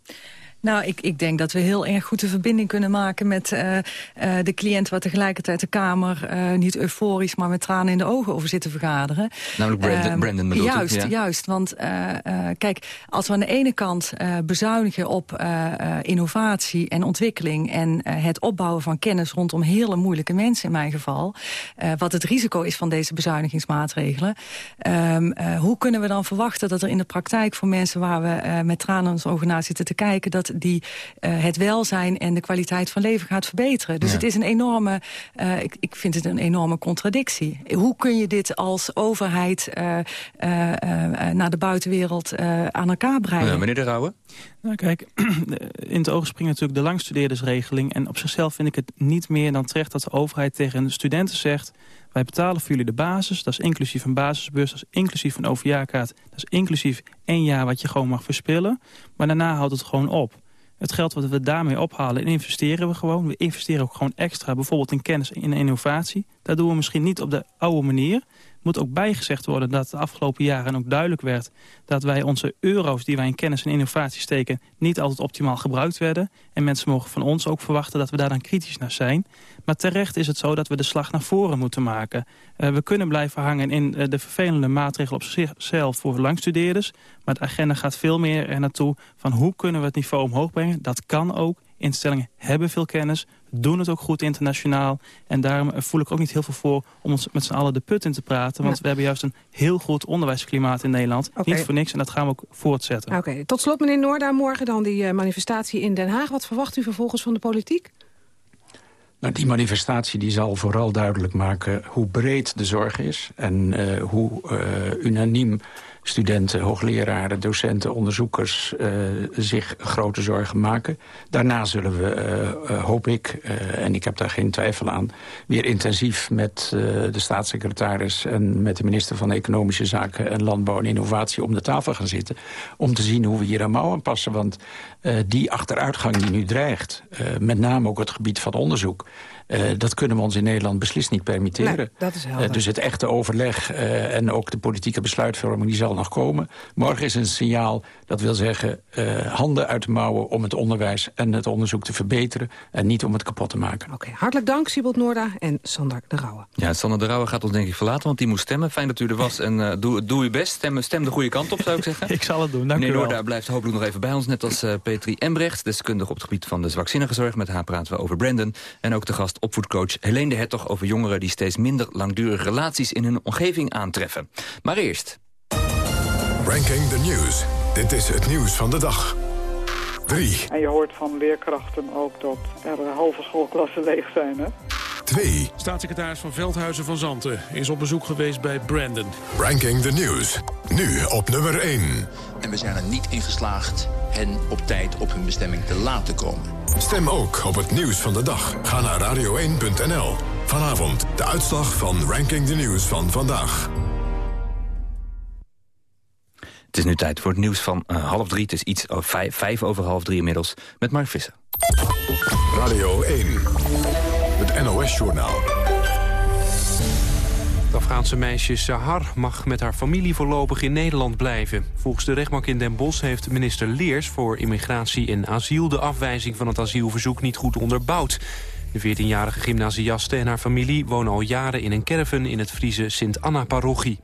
Nou, ik, ik denk dat we heel erg goed de verbinding kunnen maken met uh, uh, de cliënt... waar tegelijkertijd de Kamer uh, niet euforisch, maar met tranen in de ogen over zit te vergaderen. Namelijk Brandon, ehm, Brandon bedoelt Juist, ja. juist. Want kijk, als we aan de ene kant bezuinigen op innovatie en ontwikkeling... en het opbouwen van kennis rondom hele moeilijke mensen in mijn geval... wat het risico is van deze bezuinigingsmaatregelen... Um, hoe kunnen we dan verwachten dat er in de praktijk voor mensen... waar we met tranen in onze ogen naar zitten te kijken... dat die uh, het welzijn en de kwaliteit van leven gaat verbeteren. Dus het is een enorme, uh, ik, ik vind het een enorme contradictie. Hoe kun je dit als overheid uh, naar de buitenwereld aan elkaar brengen? meneer De Rauwe? Nou kijk, in het oog springt natuurlijk de langstudeerdersregeling. En op zichzelf vind ik het niet meer dan terecht dat de overheid tegen studenten zegt... wij betalen voor jullie de basis, dat is inclusief een basisbeurs... dat is inclusief een overjaarkaart, dat is inclusief één jaar wat je gewoon mag verspillen. Maar daarna houdt het gewoon op. Het geld wat we daarmee ophalen, investeren we gewoon. We investeren ook gewoon extra, bijvoorbeeld in kennis en innovatie. Dat doen we misschien niet op de oude manier moet ook bijgezegd worden dat de afgelopen jaren ook duidelijk werd... dat wij onze euro's die wij in kennis en innovatie steken... niet altijd optimaal gebruikt werden. En mensen mogen van ons ook verwachten dat we daar dan kritisch naar zijn. Maar terecht is het zo dat we de slag naar voren moeten maken. Uh, we kunnen blijven hangen in uh, de vervelende maatregelen op zichzelf voor langstudeerders. Maar de agenda gaat veel meer er naartoe van hoe kunnen we het niveau omhoog brengen. Dat kan ook Instellingen hebben veel kennis, doen het ook goed internationaal. En daarom voel ik ook niet heel veel voor om ons met z'n allen de put in te praten. Want we hebben juist een heel goed onderwijsklimaat in Nederland. Niet voor niks en dat gaan we ook voortzetten. Oké, tot slot meneer Noorda, morgen dan die uh, manifestatie in Den Haag. Wat verwacht u vervolgens van de politiek? Nou, die manifestatie die zal vooral duidelijk maken hoe breed de zorg is... en uh, hoe uh, unaniem studenten, hoogleraren, docenten, onderzoekers uh, zich grote zorgen maken. Daarna zullen we, uh, uh, hoop ik, en ik heb daar geen twijfel aan... weer intensief met de staatssecretaris en met de minister van Economische Zaken... en Landbouw en Innovatie om de tafel gaan zitten... om te zien hoe we hier aan mouwen passen. Want die achteruitgang die nu dreigt, met name ook het gebied van onderzoek... Uh, dat kunnen we ons in Nederland beslist niet permitteren. Nee, dat is helder. Uh, dus het echte overleg uh, en ook de politieke besluitvorming die zal nog komen. Morgen is een signaal, dat wil zeggen handen uit de mouwen... om het onderwijs en het onderzoek te verbeteren... en niet om het kapot te maken. Oké, okay, hartelijk dank Sibold Noorda en Sander de Rauwe. Ja, Sander de Rauwe gaat ons denk ik verlaten, want die moet stemmen. Fijn dat u er was en doe, doe uw best. Stem, stem de goede kant op, zou ik zeggen. ik zal het doen, dank Meneer u wel. Noorda blijft hopelijk nog even bij ons, net als Petri Embrecht... deskundige op het gebied van de zwakzinnige zorg. Met haar praten we over Brandon. En ook de gast opvoedcoach Helene de Hertog over jongeren... die steeds minder langdurige relaties in hun omgeving aantreffen. Maar eerst... Ranking the News. Dit is het nieuws van de dag. 3. En je hoort van leerkrachten ook dat er halve schoolklassen leeg zijn, hè? 2. Staatssecretaris van Veldhuizen van Zanten is op bezoek geweest bij Brandon. Ranking the News. Nu op nummer 1. En we zijn er niet in geslaagd hen op tijd op hun bestemming te laten komen. Stem ook op het nieuws van de dag. Ga naar radio1.nl. Vanavond de uitslag van Ranking the News van vandaag. Het is nu tijd voor het nieuws van uh, half drie. Het is iets oh, vijf, vijf over half drie inmiddels met Mark Visser. Radio 1. NOS-journaal. Het Afghaanse meisje Sahar mag met haar familie voorlopig in Nederland blijven. Volgens de rechtbank in Den Bosch heeft minister Leers voor immigratie en asiel... de afwijzing van het asielverzoek niet goed onderbouwd. De 14-jarige gymnasiaste en haar familie wonen al jaren in een caravan... in het Friese Sint-Anna-parochie.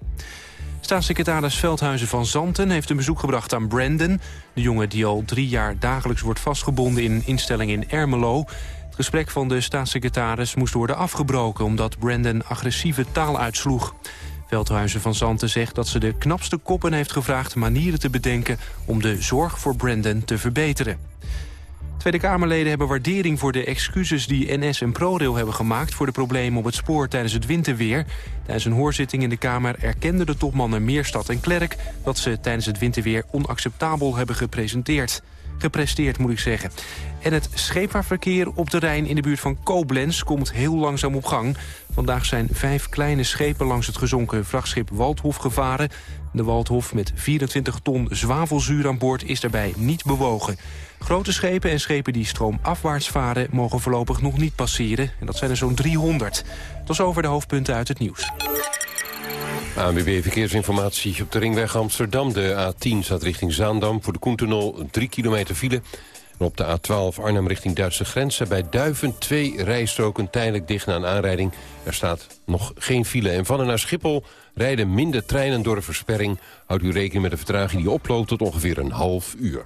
Staatssecretaris Veldhuizen van Zanten heeft een bezoek gebracht aan Brandon... de jongen die al drie jaar dagelijks wordt vastgebonden in een instelling in Ermelo. Het gesprek van de staatssecretaris moest worden afgebroken... omdat Brandon agressieve taal uitsloeg. Veldhuizen van Zanten zegt dat ze de knapste koppen heeft gevraagd... manieren te bedenken om de zorg voor Brandon te verbeteren. Tweede Kamerleden hebben waardering voor de excuses die NS en ProRail hebben gemaakt... voor de problemen op het spoor tijdens het winterweer. Tijdens een hoorzitting in de Kamer erkenden de topmannen Meerstad en Klerk... dat ze tijdens het winterweer onacceptabel hebben gepresenteerd. Gepresteerd, moet ik zeggen. En het scheepvaartverkeer op de Rijn in de buurt van Koblenz komt heel langzaam op gang. Vandaag zijn vijf kleine schepen langs het gezonken vrachtschip Waldhof gevaren. De Waldhof met 24 ton zwavelzuur aan boord is daarbij niet bewogen. Grote schepen en schepen die stroomafwaarts varen... mogen voorlopig nog niet passeren. En dat zijn er zo'n 300. Tot over de hoofdpunten uit het nieuws. ANWB Verkeersinformatie op de ringweg Amsterdam. De A10 staat richting Zaandam. Voor de Koentunnel 3 kilometer file. En op de A12 Arnhem richting Duitse grenzen. Bij Duiven twee rijstroken tijdelijk dicht na een aanrijding. Er staat nog geen file. En van en naar Schiphol rijden minder treinen door de versperring. Houdt u rekening met een vertraging die oploopt tot ongeveer een half uur.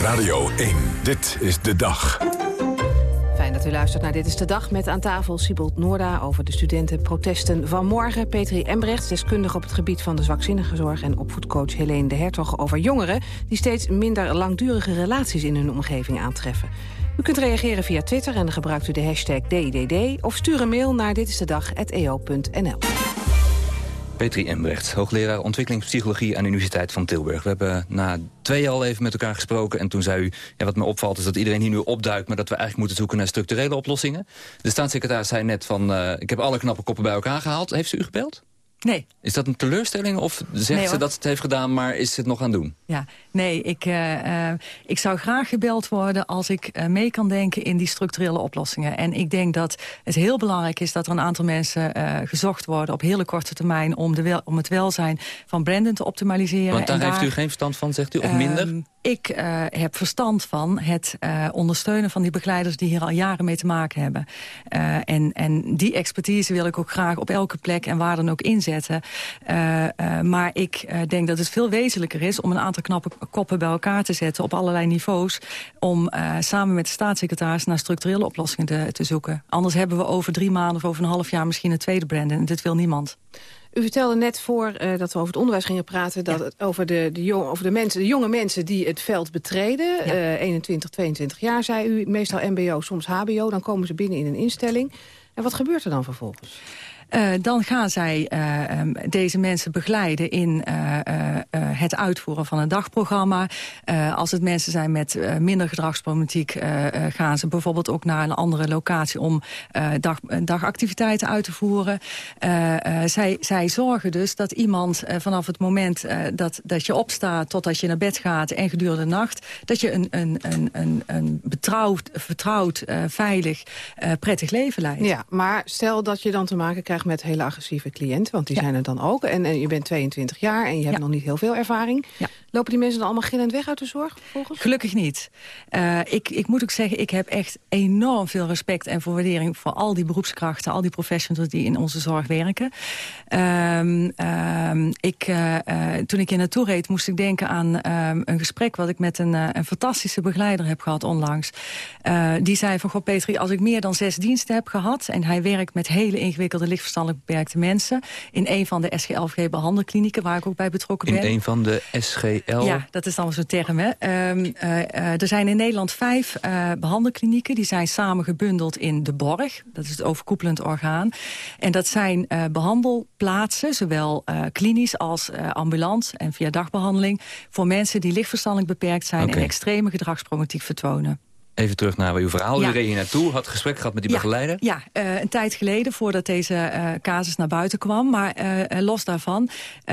Radio 1, dit is de dag. U luistert naar Dit is de Dag met aan tafel Sibold Noorda... over de studentenprotesten van morgen. Petri Embrechts, deskundige op het gebied van de zwakzinnige zorg... en opvoedcoach Helene de Hertog over jongeren... die steeds minder langdurige relaties in hun omgeving aantreffen. U kunt reageren via Twitter en dan gebruikt u de hashtag DIDD... of stuur een mail naar ditistedag.eo.nl. Petri Embrecht, hoogleraar ontwikkelingspsychologie aan de Universiteit van Tilburg. We hebben na twee al even met elkaar gesproken en toen zei u... Ja, wat me opvalt is dat iedereen hier nu opduikt... maar dat we eigenlijk moeten zoeken naar structurele oplossingen. De staatssecretaris zei net van... Uh, ik heb alle knappe koppen bij elkaar gehaald. Heeft ze u gebeld? Nee. Is dat een teleurstelling of zegt nee, ze dat ze het heeft gedaan... maar is ze het nog aan doen? Ja, nee, ik, uh, uh, ik zou graag gebeld worden als ik uh, mee kan denken in die structurele oplossingen. En ik denk dat het heel belangrijk is dat er een aantal mensen gezocht worden... op hele korte termijn om, de wel, om het welzijn van Brandon te optimaliseren. Want daar en heeft u geen verstand van, zegt u, of minder? Ehm, ik uh, heb verstand van het uh, ondersteunen van die begeleiders... die hier al jaren mee te maken hebben. Uh, en, en die expertise wil ik ook graag op elke plek en waar dan ook inzetten. Maar ik denk dat het veel wezenlijker is... om een aantal knappe koppen bij elkaar te zetten op allerlei niveaus... om samen met de staatssecretaris naar structurele oplossingen te, te zoeken. Anders hebben we over drie maanden of over een half jaar... misschien een tweede Brandon. En dit wil niemand. U vertelde net voor uh, dat we over het onderwijs gingen praten... Dat het over, de, de, jong, over de, mensen, de jonge mensen die het veld betreden. Ja. Uh, 21, 22 jaar, zei u. Meestal mbo, soms hbo. Dan komen ze binnen in een instelling. En wat gebeurt er dan vervolgens? Dan gaan zij ehm, deze mensen begeleiden in het uitvoeren van een dagprogramma. als het mensen zijn met minder gedragsproblematiek... gaan ze bijvoorbeeld ook naar een andere locatie om dag, dagactiviteiten uit te voeren. zij, zij zorgen dus dat iemand vanaf het moment dat, dat je opstaat... totdat je naar bed gaat en gedurende de nacht... dat je een, een, een, een, een betrouwd, vertrouwd, veilig, prettig leven leidt. Ja, maar stel dat je dan te maken krijgt met hele agressieve cliënten... want die zijn er dan ook, en, en je bent 22 jaar en je hebt nog niet heel veel ervaring... Lopen die mensen dan allemaal gillend weg uit de zorg volgens? Gelukkig niet. Uh, ik, ik moet ook zeggen, ik heb echt enorm veel respect en waardering voor al die beroepskrachten, al die professionals die in onze zorg werken. Um, um, ik, uh, uh, toen ik hier naartoe reed, moest ik denken aan um, een gesprek... wat ik met een, een fantastische begeleider heb gehad onlangs. die zei van, god Petri, als ik meer dan zes diensten heb gehad... en hij werkt met hele ingewikkelde lichtverstandelijk beperkte mensen... in een van de SG-LVG-behandelklinieken, waar ik ook bij betrokken ben. In een van de SG ja, dat is dan zo'n term. Hè. Um, uh, er zijn in Nederland vijf uh, behandelklinieken. Die zijn samen gebundeld in de Borg. Dat is het overkoepelend orgaan. En dat zijn behandelplaatsen, zowel klinisch als ambulant... en via dagbehandeling, voor mensen die lichtverstandelijk beperkt zijn... Okay. en extreme gedragsproblematiek vertonen. Even terug naar uw verhaal. Ja. U reed hier naartoe, had gesprek gehad met die begeleider? Ja, uh, een tijd geleden, voordat deze uh, casus naar buiten kwam. Maar uh, los daarvan,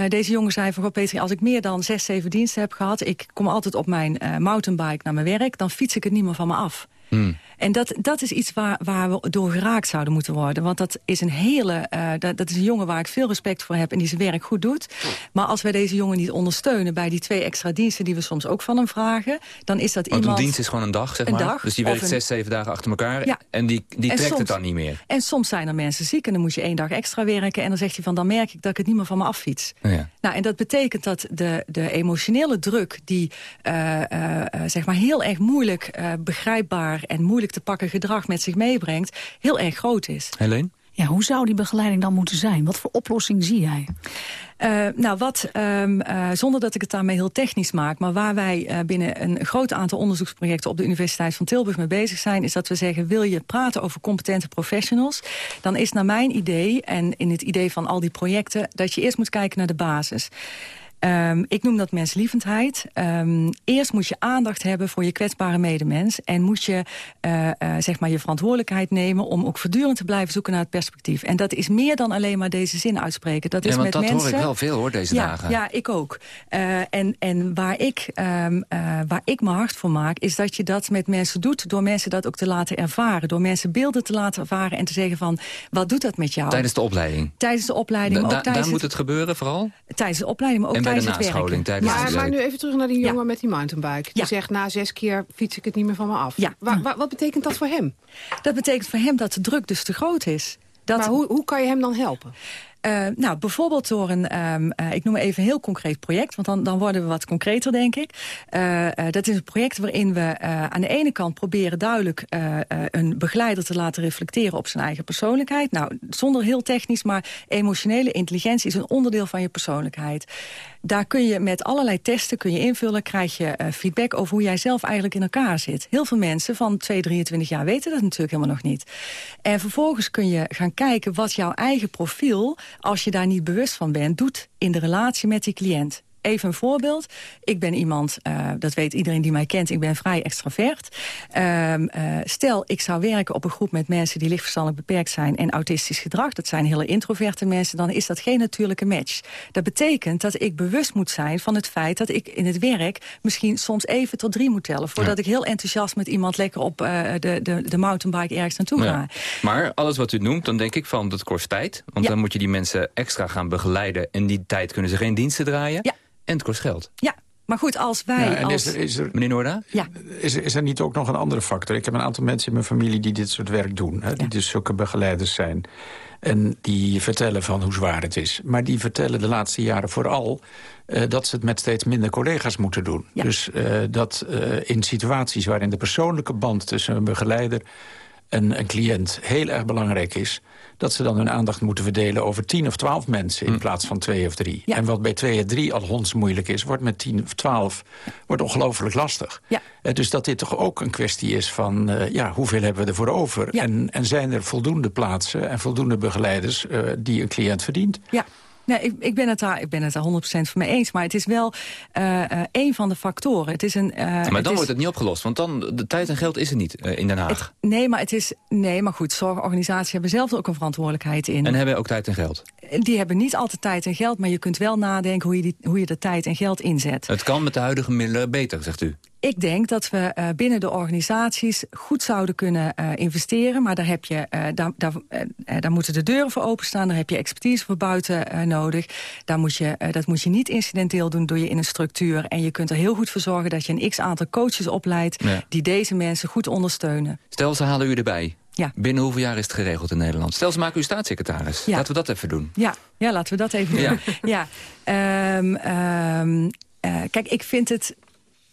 deze jongen zei van... Petri, als ik meer dan zes, zeven diensten heb gehad... ik kom altijd op mijn mountainbike naar mijn werk... dan fiets ik het niet meer van me af. Hmm. En dat, dat is iets waar, waar we door geraakt zouden moeten worden. Want dat is een hele. Uh, dat, dat, is een jongen waar ik veel respect voor heb en die zijn werk goed doet. Maar als wij deze jongen niet ondersteunen bij die twee extra diensten die we soms ook van hem vragen, dan is dat Want iemand. een dienst is gewoon een dag, zeg een maar. Dag, dus die werkt een... zes, zeven dagen achter elkaar ja. en die, die en trekt soms, het dan niet meer. En soms zijn er mensen ziek en dan moet je één dag extra werken en dan zegt hij van dan merk ik dat ik het niet meer van me affiets. Ja. Nou, en dat betekent dat de, de emotionele druk die uh, uh, zeg maar heel erg moeilijk begrijpbaar en moeilijk te pakken gedrag met zich meebrengt, heel erg groot is. Helene? Ja, hoe zou die begeleiding dan moeten zijn? Wat voor oplossing zie jij? Uh, nou, wat, um, uh, zonder dat ik het daarmee heel technisch maak... maar waar wij uh, binnen een groot aantal onderzoeksprojecten... op de Universiteit van Tilburg mee bezig zijn... is dat we zeggen, wil je praten over competente professionals... dan is naar mijn idee, en in het idee van al die projecten... dat je eerst moet kijken naar de basis. Um, ik noem dat menslievendheid. Um, eerst moet je aandacht hebben voor je kwetsbare medemens. En moet je uh, uh, zeg maar je verantwoordelijkheid nemen... om ook voortdurend te blijven zoeken naar het perspectief. En dat is meer dan alleen maar deze zin uitspreken. Dat is ja, want met dat mensen... hoor ik wel veel hoor, deze ja, dagen. Ja, ik ook. Uh, en en waar, ik, um, waar ik me hard voor maak... is dat je dat met mensen doet... door mensen dat ook te laten ervaren. Door mensen beelden te laten ervaren en te zeggen van... wat doet dat met jou? Tijdens de opleiding? Tijdens de opleiding. Da ook tijdens daar moet het gebeuren vooral? Tijdens de opleiding, maar ook en bij tijdens de nascholing, werk. Maar, maar nu even terug naar die jongen ja. met die mountainbike. Die ja. zegt, na zes keer fiets ik het niet meer van me af. Ja. Wa wa wat betekent dat voor hem? Dat betekent voor hem dat de druk dus te groot is. Dat... Maar hoe, hoe kan je hem dan helpen? Uh, nou, bijvoorbeeld door een, um, uh, ik noem even een heel concreet project, want dan, dan worden we wat concreter, denk ik. Uh, dat is een project waarin we aan de ene kant proberen duidelijk een begeleider te laten reflecteren op zijn eigen persoonlijkheid. Nou, zonder heel technisch, maar emotionele intelligentie is een onderdeel van je persoonlijkheid. Daar kun je met allerlei testen kun je invullen, krijg je feedback over hoe jij zelf eigenlijk in elkaar zit. Heel veel mensen van 2, 23 jaar weten dat natuurlijk helemaal nog niet. En vervolgens kun je gaan kijken wat jouw eigen profiel als je daar niet bewust van bent, doet in de relatie met die cliënt. Even een voorbeeld. Ik ben iemand, uh, dat weet iedereen die mij kent, ik ben vrij extravert. Uh, uh, stel, ik zou werken op een groep met mensen die lichtverstandelijk beperkt zijn en autistisch gedrag. Dat zijn hele introverte mensen, dan is dat geen natuurlijke match. Dat betekent dat ik bewust moet zijn van het feit dat ik in het werk misschien soms even tot drie moet tellen. Voordat ja. ik heel enthousiast met iemand lekker op de, de, de mountainbike ergens naartoe ja. ga. Maar alles wat u noemt, dan denk ik van dat kost tijd. Want ja. dan moet je die mensen extra gaan begeleiden. En die tijd kunnen ze geen diensten draaien. Ja. En het kost geld. Ja, maar goed, als wij... Ja, en als... is er, is er, Meneer Noorda? Ja. Is, er, is er niet ook nog een andere factor? Ik heb een aantal mensen in mijn familie die dit soort werk doen. Hè, die ja. dus zulke begeleiders zijn. En die vertellen van hoe zwaar het is. Maar die vertellen de laatste jaren vooral... Uh, dat ze het met steeds minder collega's moeten doen. Ja. Dus uh, dat uh, in situaties waarin de persoonlijke band tussen een begeleider een, een cliënt heel erg belangrijk is dat ze dan hun aandacht moeten verdelen over tien of twaalf mensen... in Hm. plaats van twee of drie. En wat bij twee en drie al hondsmoeilijk is... wordt met tien of twaalf wordt ongelooflijk lastig. Ja. Eh, dus dat dit toch ook een kwestie is van... eh, ja, hoeveel hebben we ervoor over? En, en zijn er voldoende plaatsen en voldoende begeleiders... eh, die een cliënt verdient? Ja. Nee, ik, ik, ben het daar, ik ben het daar 100% van mee eens. Maar het is wel eh eh een van de factoren. Het is een, eh, maar het dan is- wordt het niet opgelost, want dan de tijd en geld is er niet in Den Haag. Nee, maar het is. Nee, maar goed, zorgorganisaties hebben zelf ook een verantwoordelijkheid in. En hebben ook tijd en geld. Die hebben niet altijd tijd en geld, maar je kunt wel nadenken hoe je, die, hoe je de tijd en geld inzet. Het kan met de huidige middelen beter, zegt u. Ik denk dat we eh, binnen de organisaties goed zouden kunnen eh, investeren. Maar daar, heb je, eh, daar, daar, daar moeten de deuren voor openstaan. Daar heb je expertise voor buiten nodig. Daar moet je, dat moet je niet incidenteel doen door je in een structuur. En je kunt er heel goed voor zorgen dat je een x-aantal coaches opleidt... Ja. die deze mensen goed ondersteunen. Stel, ze halen u erbij. Ja. Binnen hoeveel jaar is het geregeld in Nederland? Stel, ze maken u staatssecretaris. Ja. Laten we dat even doen. Ja, ja laten we dat even doen. Ja. Ehm, ehm, eh, kijk, ik vind het...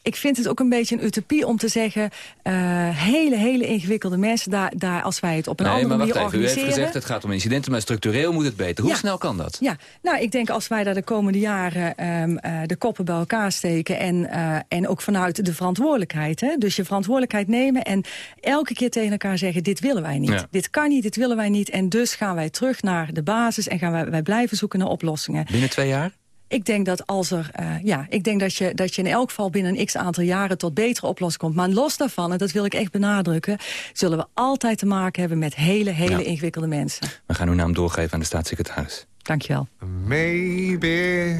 Ik vind het ook een beetje een utopie om te zeggen... eh, hele, hele ingewikkelde mensen, daar, daar, als wij het op een nee, andere maar manier wacht even. U heeft gezegd, het gaat om incidenten, maar structureel moet het beter. Hoe Ja. snel kan dat? Ja, nou, ik denk als wij daar de komende jaren ehm, eh, de koppen bij elkaar steken... En, eh, en ook vanuit de verantwoordelijkheid. Hè? Dus je verantwoordelijkheid nemen en elke keer tegen elkaar zeggen... dit willen wij niet, Ja. dit kan niet, dit willen wij niet. En dus gaan wij terug naar de basis en gaan wij, wij blijven zoeken naar oplossingen. Binnen twee jaar? Ik denk dat als er, eh, ja, ik denk dat je, dat je in elk geval binnen een x aantal jaren tot betere oplossingen komt. Maar los daarvan, en dat wil ik echt benadrukken, zullen we altijd te maken hebben met hele, hele Ja. ingewikkelde mensen. We gaan uw naam doorgeven aan de staatssecretaris. Dankjewel. Maybe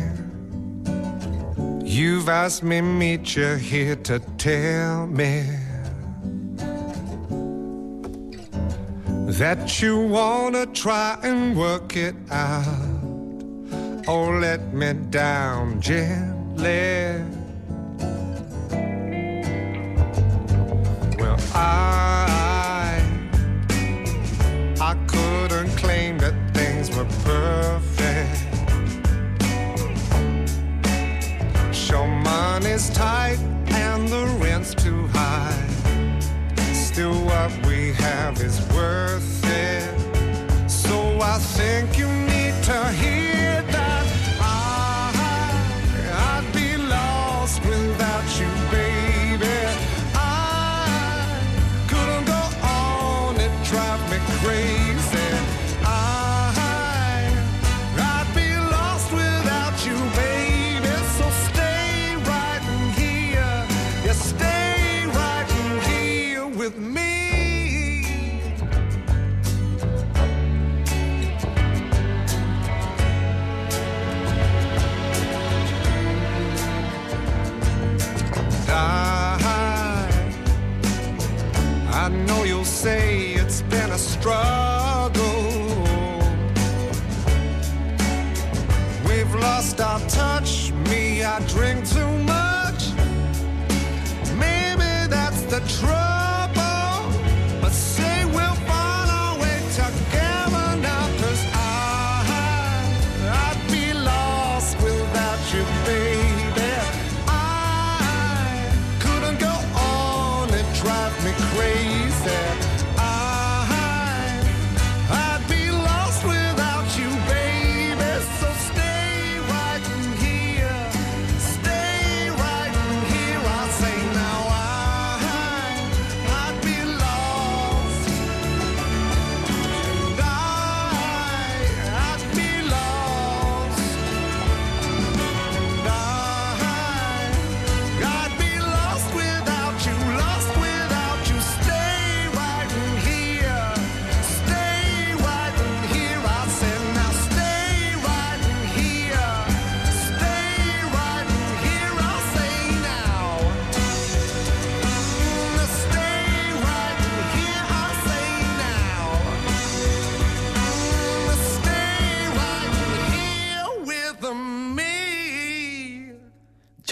you've asked me meet you here to tell me that you wanna try and work it out. Oh, let me down gently.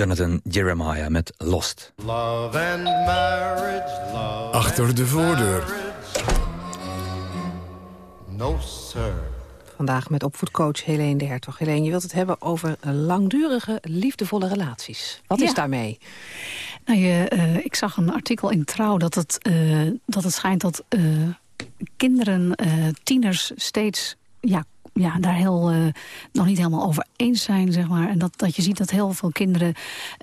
Jonathan Jeremiah met Lost. Love and marriage, love Achter de voordeur. no sir. Vandaag met opvoedcoach Helene de Hertog. Helene, je wilt het hebben over langdurige, liefdevolle relaties. Wat is daarmee? Nou, je, uh, ik zag een artikel in Trouw dat het, uh, dat het schijnt dat uh, kinderen, tieners steeds ja, ja, daar heel, uh, nog niet helemaal over eens zijn. Zeg maar. En dat, dat je ziet dat heel veel kinderen,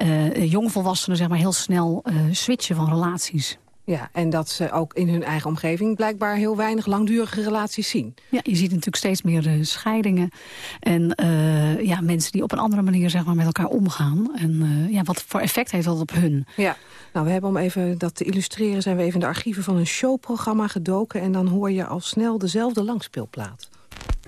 uh, jongvolwassenen, zeg maar, heel snel uh, switchen van relaties. Ja, en dat ze ook in hun eigen omgeving blijkbaar heel weinig langdurige relaties zien. Ja, je ziet natuurlijk steeds meer uh, scheidingen. En uh, ja, mensen die op een andere manier zeg maar, met elkaar omgaan. En uh, ja, wat voor effect heeft dat op hun? Ja, nou, we hebben om even dat te illustreren... zijn we even in de archieven van een showprogramma gedoken... en dan hoor je al snel dezelfde langspeelplaat.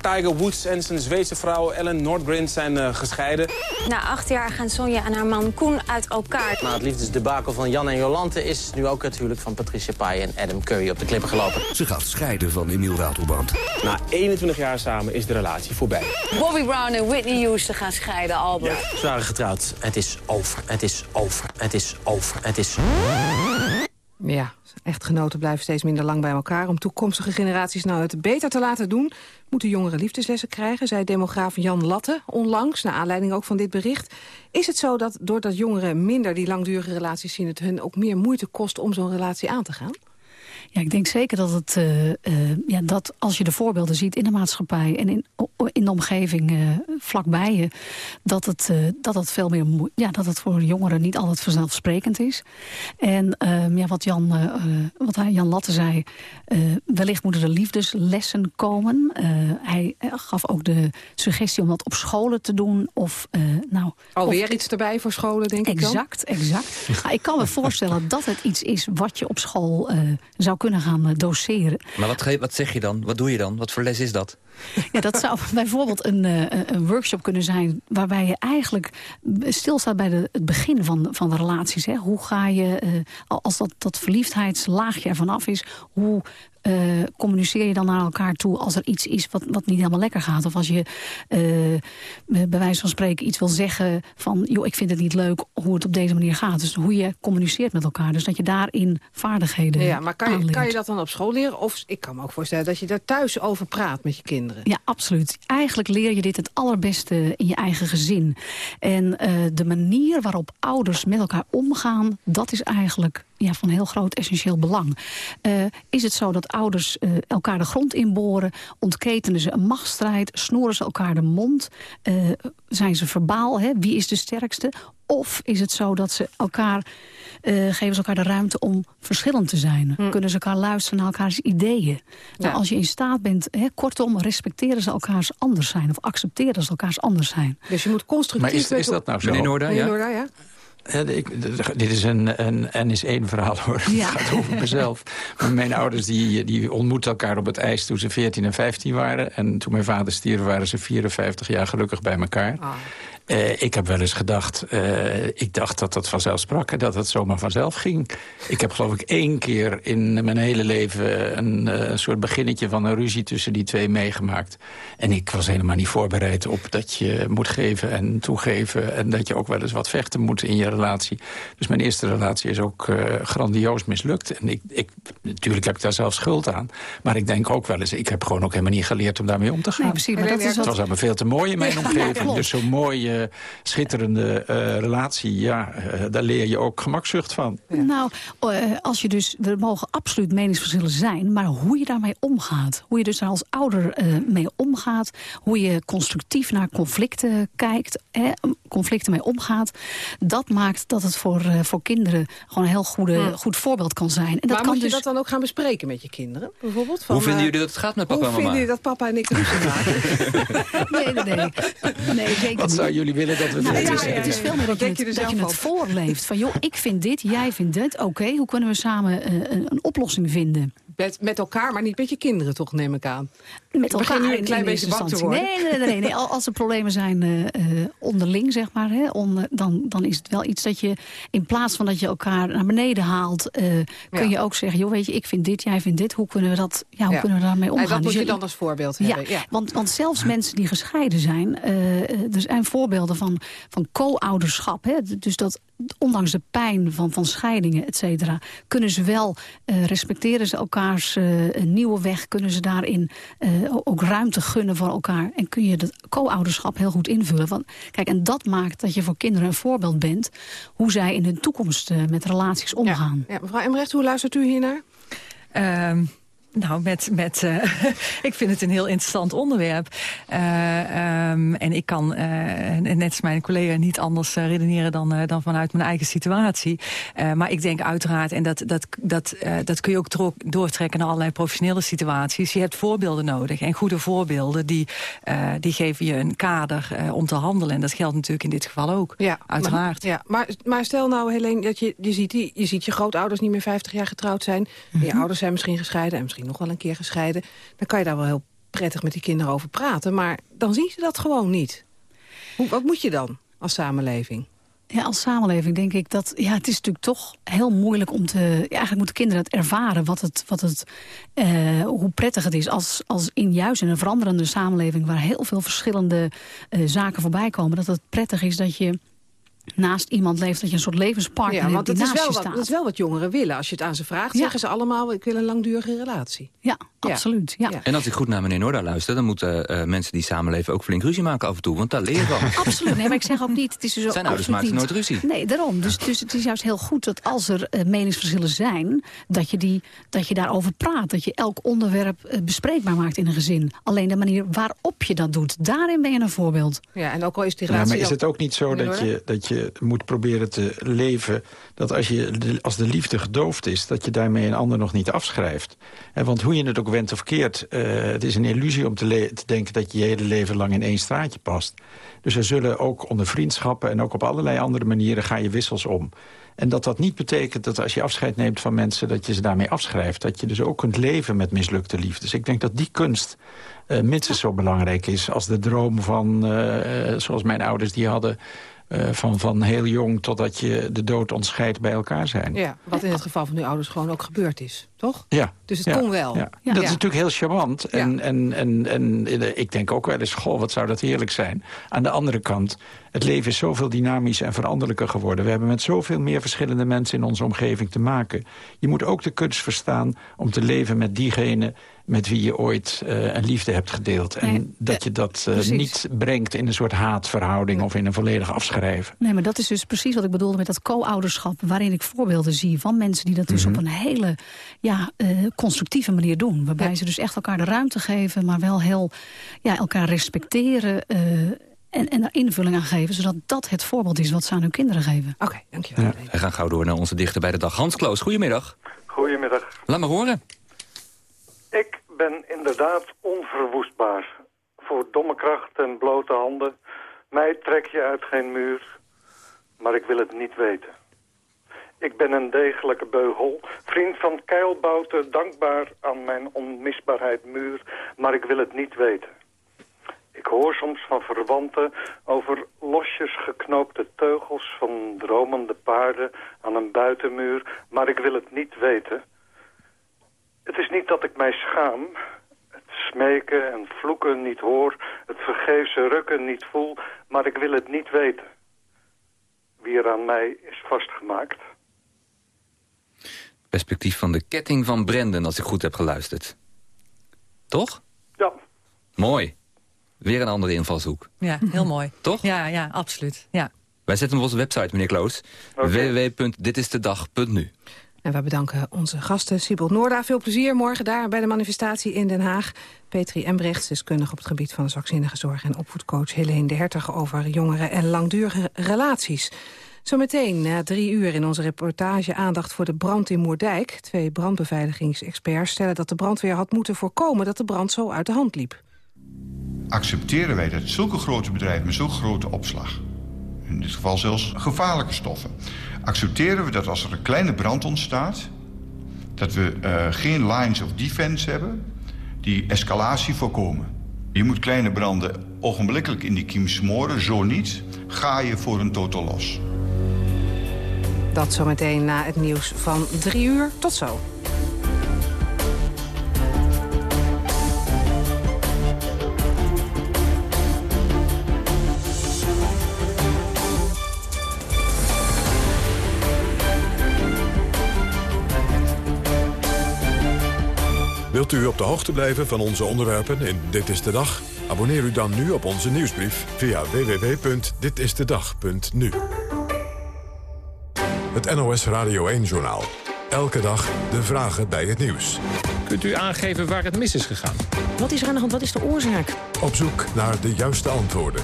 Tiger Woods en zijn Zweedse vrouw Ellen Nordgren zijn uh, gescheiden. Na acht jaar gaan Sonja en haar man Koen uit elkaar. Na het liefdesdebakel van Jan en Jolante is nu ook het huwelijk van Patricia Pai en Adam Curry op de klippen gelopen. Ze gaat scheiden van Emiel Ratelband. Na 21 jaar samen is de relatie voorbij. Bobby Brown en Whitney Houston gaan scheiden, Albert. Ja, ze waren getrouwd. Het is over, het is over, het is over, het is... Ja, echtgenoten blijven steeds minder lang bij elkaar. Om toekomstige generaties nou het beter te laten doen... moeten jongeren liefdeslessen krijgen, zei demograaf Jan Latte onlangs... naar aanleiding ook van dit bericht. Is het zo dat doordat jongeren minder die langdurige relaties zien... het hun ook meer moeite kost om zo'n relatie aan te gaan? Ja, ik denk zeker dat het, uh, uh, ja, dat als je de voorbeelden ziet in de maatschappij en in, in de omgeving uh, vlakbij je, dat het, dat het veel meer, ja, dat het voor jongeren niet altijd vanzelfsprekend is. En ehm, ja, wat Jan, wat hij, Jan Latte zei, wellicht moeten er liefdeslessen komen. hij gaf ook de suggestie om dat op scholen te doen. Of, nou, Alweer of, iets erbij voor scholen, denk exact, ik dan? Exact, exact. ik kan me voorstellen dat het iets is wat je op school zou kunnen gaan eh, doseren. Maar wat, wat zeg je dan? Wat doe je dan? Wat voor les is dat? Ja, dat zou bijvoorbeeld een, uh, een workshop kunnen zijn... waarbij je eigenlijk stilstaat bij de, het begin van, van de relaties. Hè? Hoe ga je, uh, als dat, dat verliefdheidslaagje ervan af is... hoe uh, communiceer je dan naar elkaar toe als er iets is wat, wat niet helemaal lekker gaat? Of als je uh, bij wijze van spreken iets wil zeggen van... joh, ik vind het niet leuk hoe het op deze manier gaat. Dus hoe je communiceert met elkaar. Dus dat je daarin vaardigheden Ja, maar kan je, kan je dat dan op school leren? Of ik kan me ook voorstellen dat je daar thuis over praat met je kinderen. Ja, absoluut. Eigenlijk leer je dit het allerbeste in je eigen gezin. En uh, de manier waarop ouders met elkaar omgaan... dat is eigenlijk ja, van heel groot essentieel belang. Uh, is het zo dat ouders uh, elkaar de grond inboren... ontketenen ze een machtsstrijd, snoeren ze elkaar de mond... Zijn ze verbaal, hè? wie is de sterkste? Of is het zo dat ze elkaar, geven ze elkaar de ruimte om verschillend te zijn? Hm. Kunnen ze elkaar luisteren naar elkaars ideeën? Ja. Nou, als je in staat bent, hè, kortom, respecteren ze elkaars anders zijn... of accepteren ze elkaars anders zijn. Dus je moet constructief... Maar is, is dat nou zo? Meneer Noorda, ja? Noorda, ja? Ja, ik, dit is een, een N-is-één verhaal hoor. Ja. Het gaat over mezelf. Maar mijn ouders die, die ontmoetten elkaar op het ijs toen ze 14 en 15 waren. En toen mijn vader stierf waren ze 54 jaar gelukkig bij elkaar. Ah. Uh, ik heb wel eens gedacht, uh, ik dacht dat dat vanzelf sprak... dat het zomaar vanzelf ging. Ik heb geloof ik één keer in mijn hele leven... een uh, soort beginnetje van een ruzie tussen die twee meegemaakt. En ik was helemaal niet voorbereid op dat je moet geven en toegeven... en dat je ook wel eens wat vechten moet in je relatie. Dus mijn eerste relatie is ook grandioos mislukt. En ik, ik, natuurlijk heb ik daar zelf schuld aan. Maar ik denk ook wel eens, ik heb gewoon ook helemaal niet geleerd om daarmee om te gaan. Nee, precies, maar dat is het was allemaal veel te mooi in mijn omgeving. Ja, dus zo mooi schitterende uh, relatie, ja, uh, daar leer je ook gemakzucht van. Ja. Nou, uh, als je dus, er mogen absoluut meningsverschillen zijn, maar hoe je daarmee omgaat, hoe je dus daar als ouder mee omgaat, hoe je constructief naar conflicten kijkt, eh, conflicten mee omgaat, dat maakt dat het voor, voor kinderen gewoon een heel goede, ja. goed voorbeeld kan zijn. En dat maar kan moet je dus... dat dan ook gaan bespreken met je kinderen, bijvoorbeeld? Van, hoe vinden jullie dat het gaat met papa en mama? Hoe vinden jullie dat papa en ik ruzie maken? nee, nee, nee. nee zeker Wat zou jullie willen dat we nou, ja, ja, het is veel meer dat je, het, dat je het voorleeft. Van joh, ik vind dit, jij vindt dit. Oké, okay, hoe kunnen we samen uh, een, een oplossing vinden? Met, met elkaar, maar niet met je kinderen toch, neem ik aan. Met elkaar nu een klein beetje bang te worden. Nee, nee, nee, nee. Als er problemen zijn uh, uh, onderling, zeg maar, hè, on, dan, dan is het wel iets dat je... in plaats van dat je elkaar naar beneden haalt... Uh, kun ja. je ook zeggen, joh, weet je, ik vind dit, jij vindt dit. Hoe kunnen we, dat, ja, hoe ja. kunnen we daarmee omgaan? En dat moet dus je dan als voorbeeld hebben. Ja, want, want zelfs mensen die gescheiden zijn... er zijn voorbeelden van, van co-ouderschap. Dus dat ondanks de pijn van, van scheidingen, et cetera... kunnen ze wel, respecteren ze elkaars nieuwe weg... kunnen ze daarin uh, ook ruimte gunnen voor elkaar. En kun je het co-ouderschap heel goed invullen. Want, kijk, en dat maakt dat je voor kinderen een voorbeeld bent... hoe zij in hun toekomst met relaties omgaan. Ja, mevrouw Emrecht, hoe luistert u hiernaar? Ehm, nou, met, met, uh, ik vind het een heel interessant onderwerp. Uh, um, en ik kan, uh, net als mijn collega, niet anders redeneren dan, dan vanuit mijn eigen situatie. maar ik denk uiteraard, en dat, dat, dat, dat kun je ook doortrekken naar allerlei professionele situaties. Je hebt voorbeelden nodig. En goede voorbeelden, die, die geven je een kader om te handelen. En dat geldt natuurlijk in dit geval ook, ja, uiteraard. Maar, ja, maar, maar stel nou, Helene, dat je, je, ziet, die, je ziet je grootouders niet meer 50 jaar getrouwd zijn. Mm Je ouders zijn misschien gescheiden en misschien nog wel een keer gescheiden... dan kan je daar wel heel prettig met die kinderen over praten. Maar dan zien ze dat gewoon niet. Hoe, wat moet je dan als samenleving? Ja, als samenleving denk ik dat... Ja, het is natuurlijk toch heel moeilijk om te... Ja, eigenlijk moeten kinderen het ervaren wat het, wat het, uh, hoe prettig het is... Als, als in juist in een veranderende samenleving... waar heel veel verschillende uh, zaken voorbij komen... dat het prettig is dat je naast iemand leeft, dat je een soort levenspartner ja, want die dat is wel wat, Dat is wel wat jongeren willen. Als je het aan ze vraagt, zeggen ze allemaal... ik wil een langdurige relatie. Ja, absoluut. Ja. En als ik goed naar meneer Noorda luister... dan moeten uh, mensen die samenleven ook flink ruzie maken af en toe. Want daar je van. absoluut. Nee, maar ik zeg ook niet... Het is dus Zijn ouders maken nooit ruzie. Nee, daarom. Dus, dus het is juist heel goed dat als er uh, meningsverschillen zijn... Dat je, die, dat je daarover praat. Dat je elk onderwerp uh, bespreekbaar maakt in een gezin. Alleen de manier waarop je dat doet, daarin ben je een voorbeeld. Ja, en ook al is die relatie... Ja, maar is het ook niet zo dat je, dat je moet proberen te leven... dat als, je, als de liefde gedoofd is, dat je daarmee een ander nog niet afschrijft. En want hoe je het ook wendt of keert... Uh, het is een illusie om te, denken dat je je hele leven lang in één straatje past. Dus er zullen ook onder vriendschappen en ook op allerlei andere manieren... ga je wissels om. En dat dat niet betekent dat als je afscheid neemt van mensen... dat je ze daarmee afschrijft. Dat je dus ook kunt leven met mislukte liefdes. Ik denk dat die kunst uh, minstens zo belangrijk is... als de droom van, uh, zoals mijn ouders die hadden... Uh, van, van heel jong totdat je de dood ontscheidt bij elkaar zijn. Ja, wat in het geval van uw ouders gewoon ook gebeurd is, toch? Ja. Dus het ja, kon wel. Ja. Dat is natuurlijk heel charmant. En, en, en, en ik denk ook wel eens, goh, wat zou dat heerlijk zijn. Aan de andere kant, het leven is zoveel dynamischer en veranderlijker geworden. We hebben met zoveel meer verschillende mensen in onze omgeving te maken. Je moet ook de kunst verstaan om te leven met diegene met wie je ooit uh, een liefde hebt gedeeld. En nee, dat je dat uh, niet brengt in een soort haatverhouding... Nee. of in een volledig afschrijven. Nee, maar dat is dus precies wat ik bedoelde met dat co-ouderschap... waarin ik voorbeelden zie van mensen die dat dus mm -hmm. op een hele ja, uh, constructieve manier doen. Waarbij ja. ze dus echt elkaar de ruimte geven... maar wel heel ja, elkaar respecteren... En, en er invulling aan geven, zodat dat het voorbeeld is wat ze aan hun kinderen geven. Oké, okay, dankjewel. Ja. We gaan gauw door naar onze dichter bij de dag. Hans Kloos, goedemiddag. Goedemiddag. Laat maar horen. Ik ben inderdaad onverwoestbaar. Voor domme kracht en blote handen. Mij trek je uit geen muur. Maar ik wil het niet weten. Ik ben een degelijke beugel. Vriend van keilbouten, dankbaar aan mijn onmisbaarheid muur. Maar ik wil het niet weten. Ik hoor soms van verwanten over losjes geknoopte teugels van dromende paarden aan een buitenmuur, maar ik wil het niet weten. Het is niet dat ik mij schaam, het smeken en vloeken niet hoor, het vergeefse rukken niet voel, maar ik wil het niet weten. Wie er aan mij is vastgemaakt. Perspectief van de ketting van Brenden, als ik goed heb geluisterd. Toch? Ja. Mooi. Weer een andere invalshoek. Ja, heel mooi. Toch? Ja, ja, absoluut. Ja. Wij zetten op onze website, meneer Kloos. Okay. www.ditistedag.nu En we bedanken onze gasten, Sibyl Noorda. Veel plezier morgen daar bij de manifestatie in Den Haag. Petri Embrechts, deskundige op het gebied van zwakzinnige zorg... en opvoedcoach Helene de Hertog over jongeren en langdurige relaties. Zometeen na drie uur in onze reportage aandacht voor de brand in Moerdijk. Twee brandbeveiligingsexperts stellen dat de brandweer had moeten voorkomen... dat de brand zo uit de hand liep accepteren wij dat zulke grote bedrijven met zo'n grote opslag... in dit geval zelfs gevaarlijke stoffen... accepteren we dat als er een kleine brand ontstaat... dat we uh, geen lines of defense hebben die escalatie voorkomen. Je moet kleine branden ogenblikkelijk in die kiem smoren, zo niet... ga je voor een totaal los. Dat zometeen na het nieuws van drie uur. Tot zo. Wilt u op de hoogte blijven van onze onderwerpen in Dit is de Dag? Abonneer u dan nu op onze nieuwsbrief via www.ditistedag.nu. Het NOS Radio 1-journaal. Elke dag de vragen bij het nieuws. Kunt u aangeven waar het mis is gegaan? Wat is er aan de hand? Wat is de oorzaak? Op zoek naar de juiste antwoorden.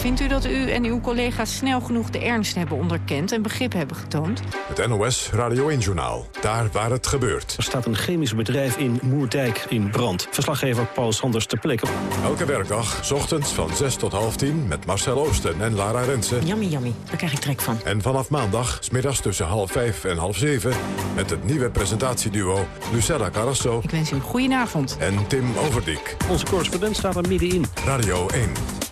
Vindt u dat u en uw collega's snel genoeg de ernst hebben onderkend en begrip hebben getoond? Het NOS Radio 1-journaal. Daar waar het gebeurt. Er staat een chemisch bedrijf in Moerdijk in brand. Verslaggever Paul Sanders ter plekke. Elke werkdag, s ochtends van 6 tot half 10... met Marcel Oosten en Lara Rensen. Yummy, yummy. Daar krijg ik trek van. En vanaf maandag, smiddags tussen half 5 en half 7... met het nieuwe presentatieduo Lucella Carrasso... Ik wens u een goedenavond. En Tim Overdiek. Onze correspondent staat er middenin. Radio 1.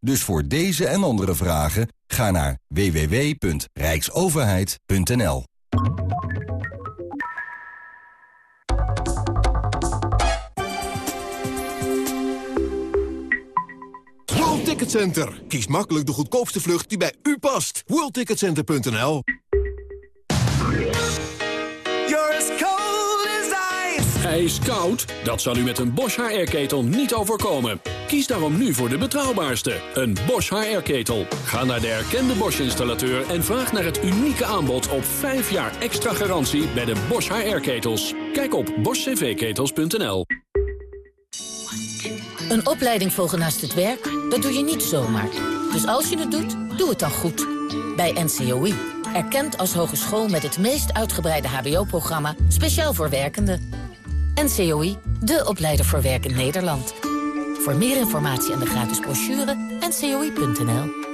Dus voor deze en andere vragen ga naar www.rijksoverheid.nl. World Ticket Center. Kies makkelijk de goedkoopste vlucht die bij u past. WorldTicketCenter.nl IJskoud? Dat zal u met een Bosch HR-ketel niet overkomen. Kies daarom nu voor de betrouwbaarste, een Bosch HR-ketel. Ga naar de erkende Bosch-installateur en vraag naar het unieke aanbod op 5 jaar extra garantie bij de Bosch HR-ketels. Kijk op boschcvketels.nl. Een opleiding volgen naast het werk, dat doe je niet zomaar. Dus als je het doet, doe het dan goed. Bij NCOI. Erkend als hogeschool met het meest uitgebreide hbo-programma... speciaal voor werkenden. NCOI, de opleider voor werk in Nederland. Voor meer informatie en de gratis brochure, ncoi.nl.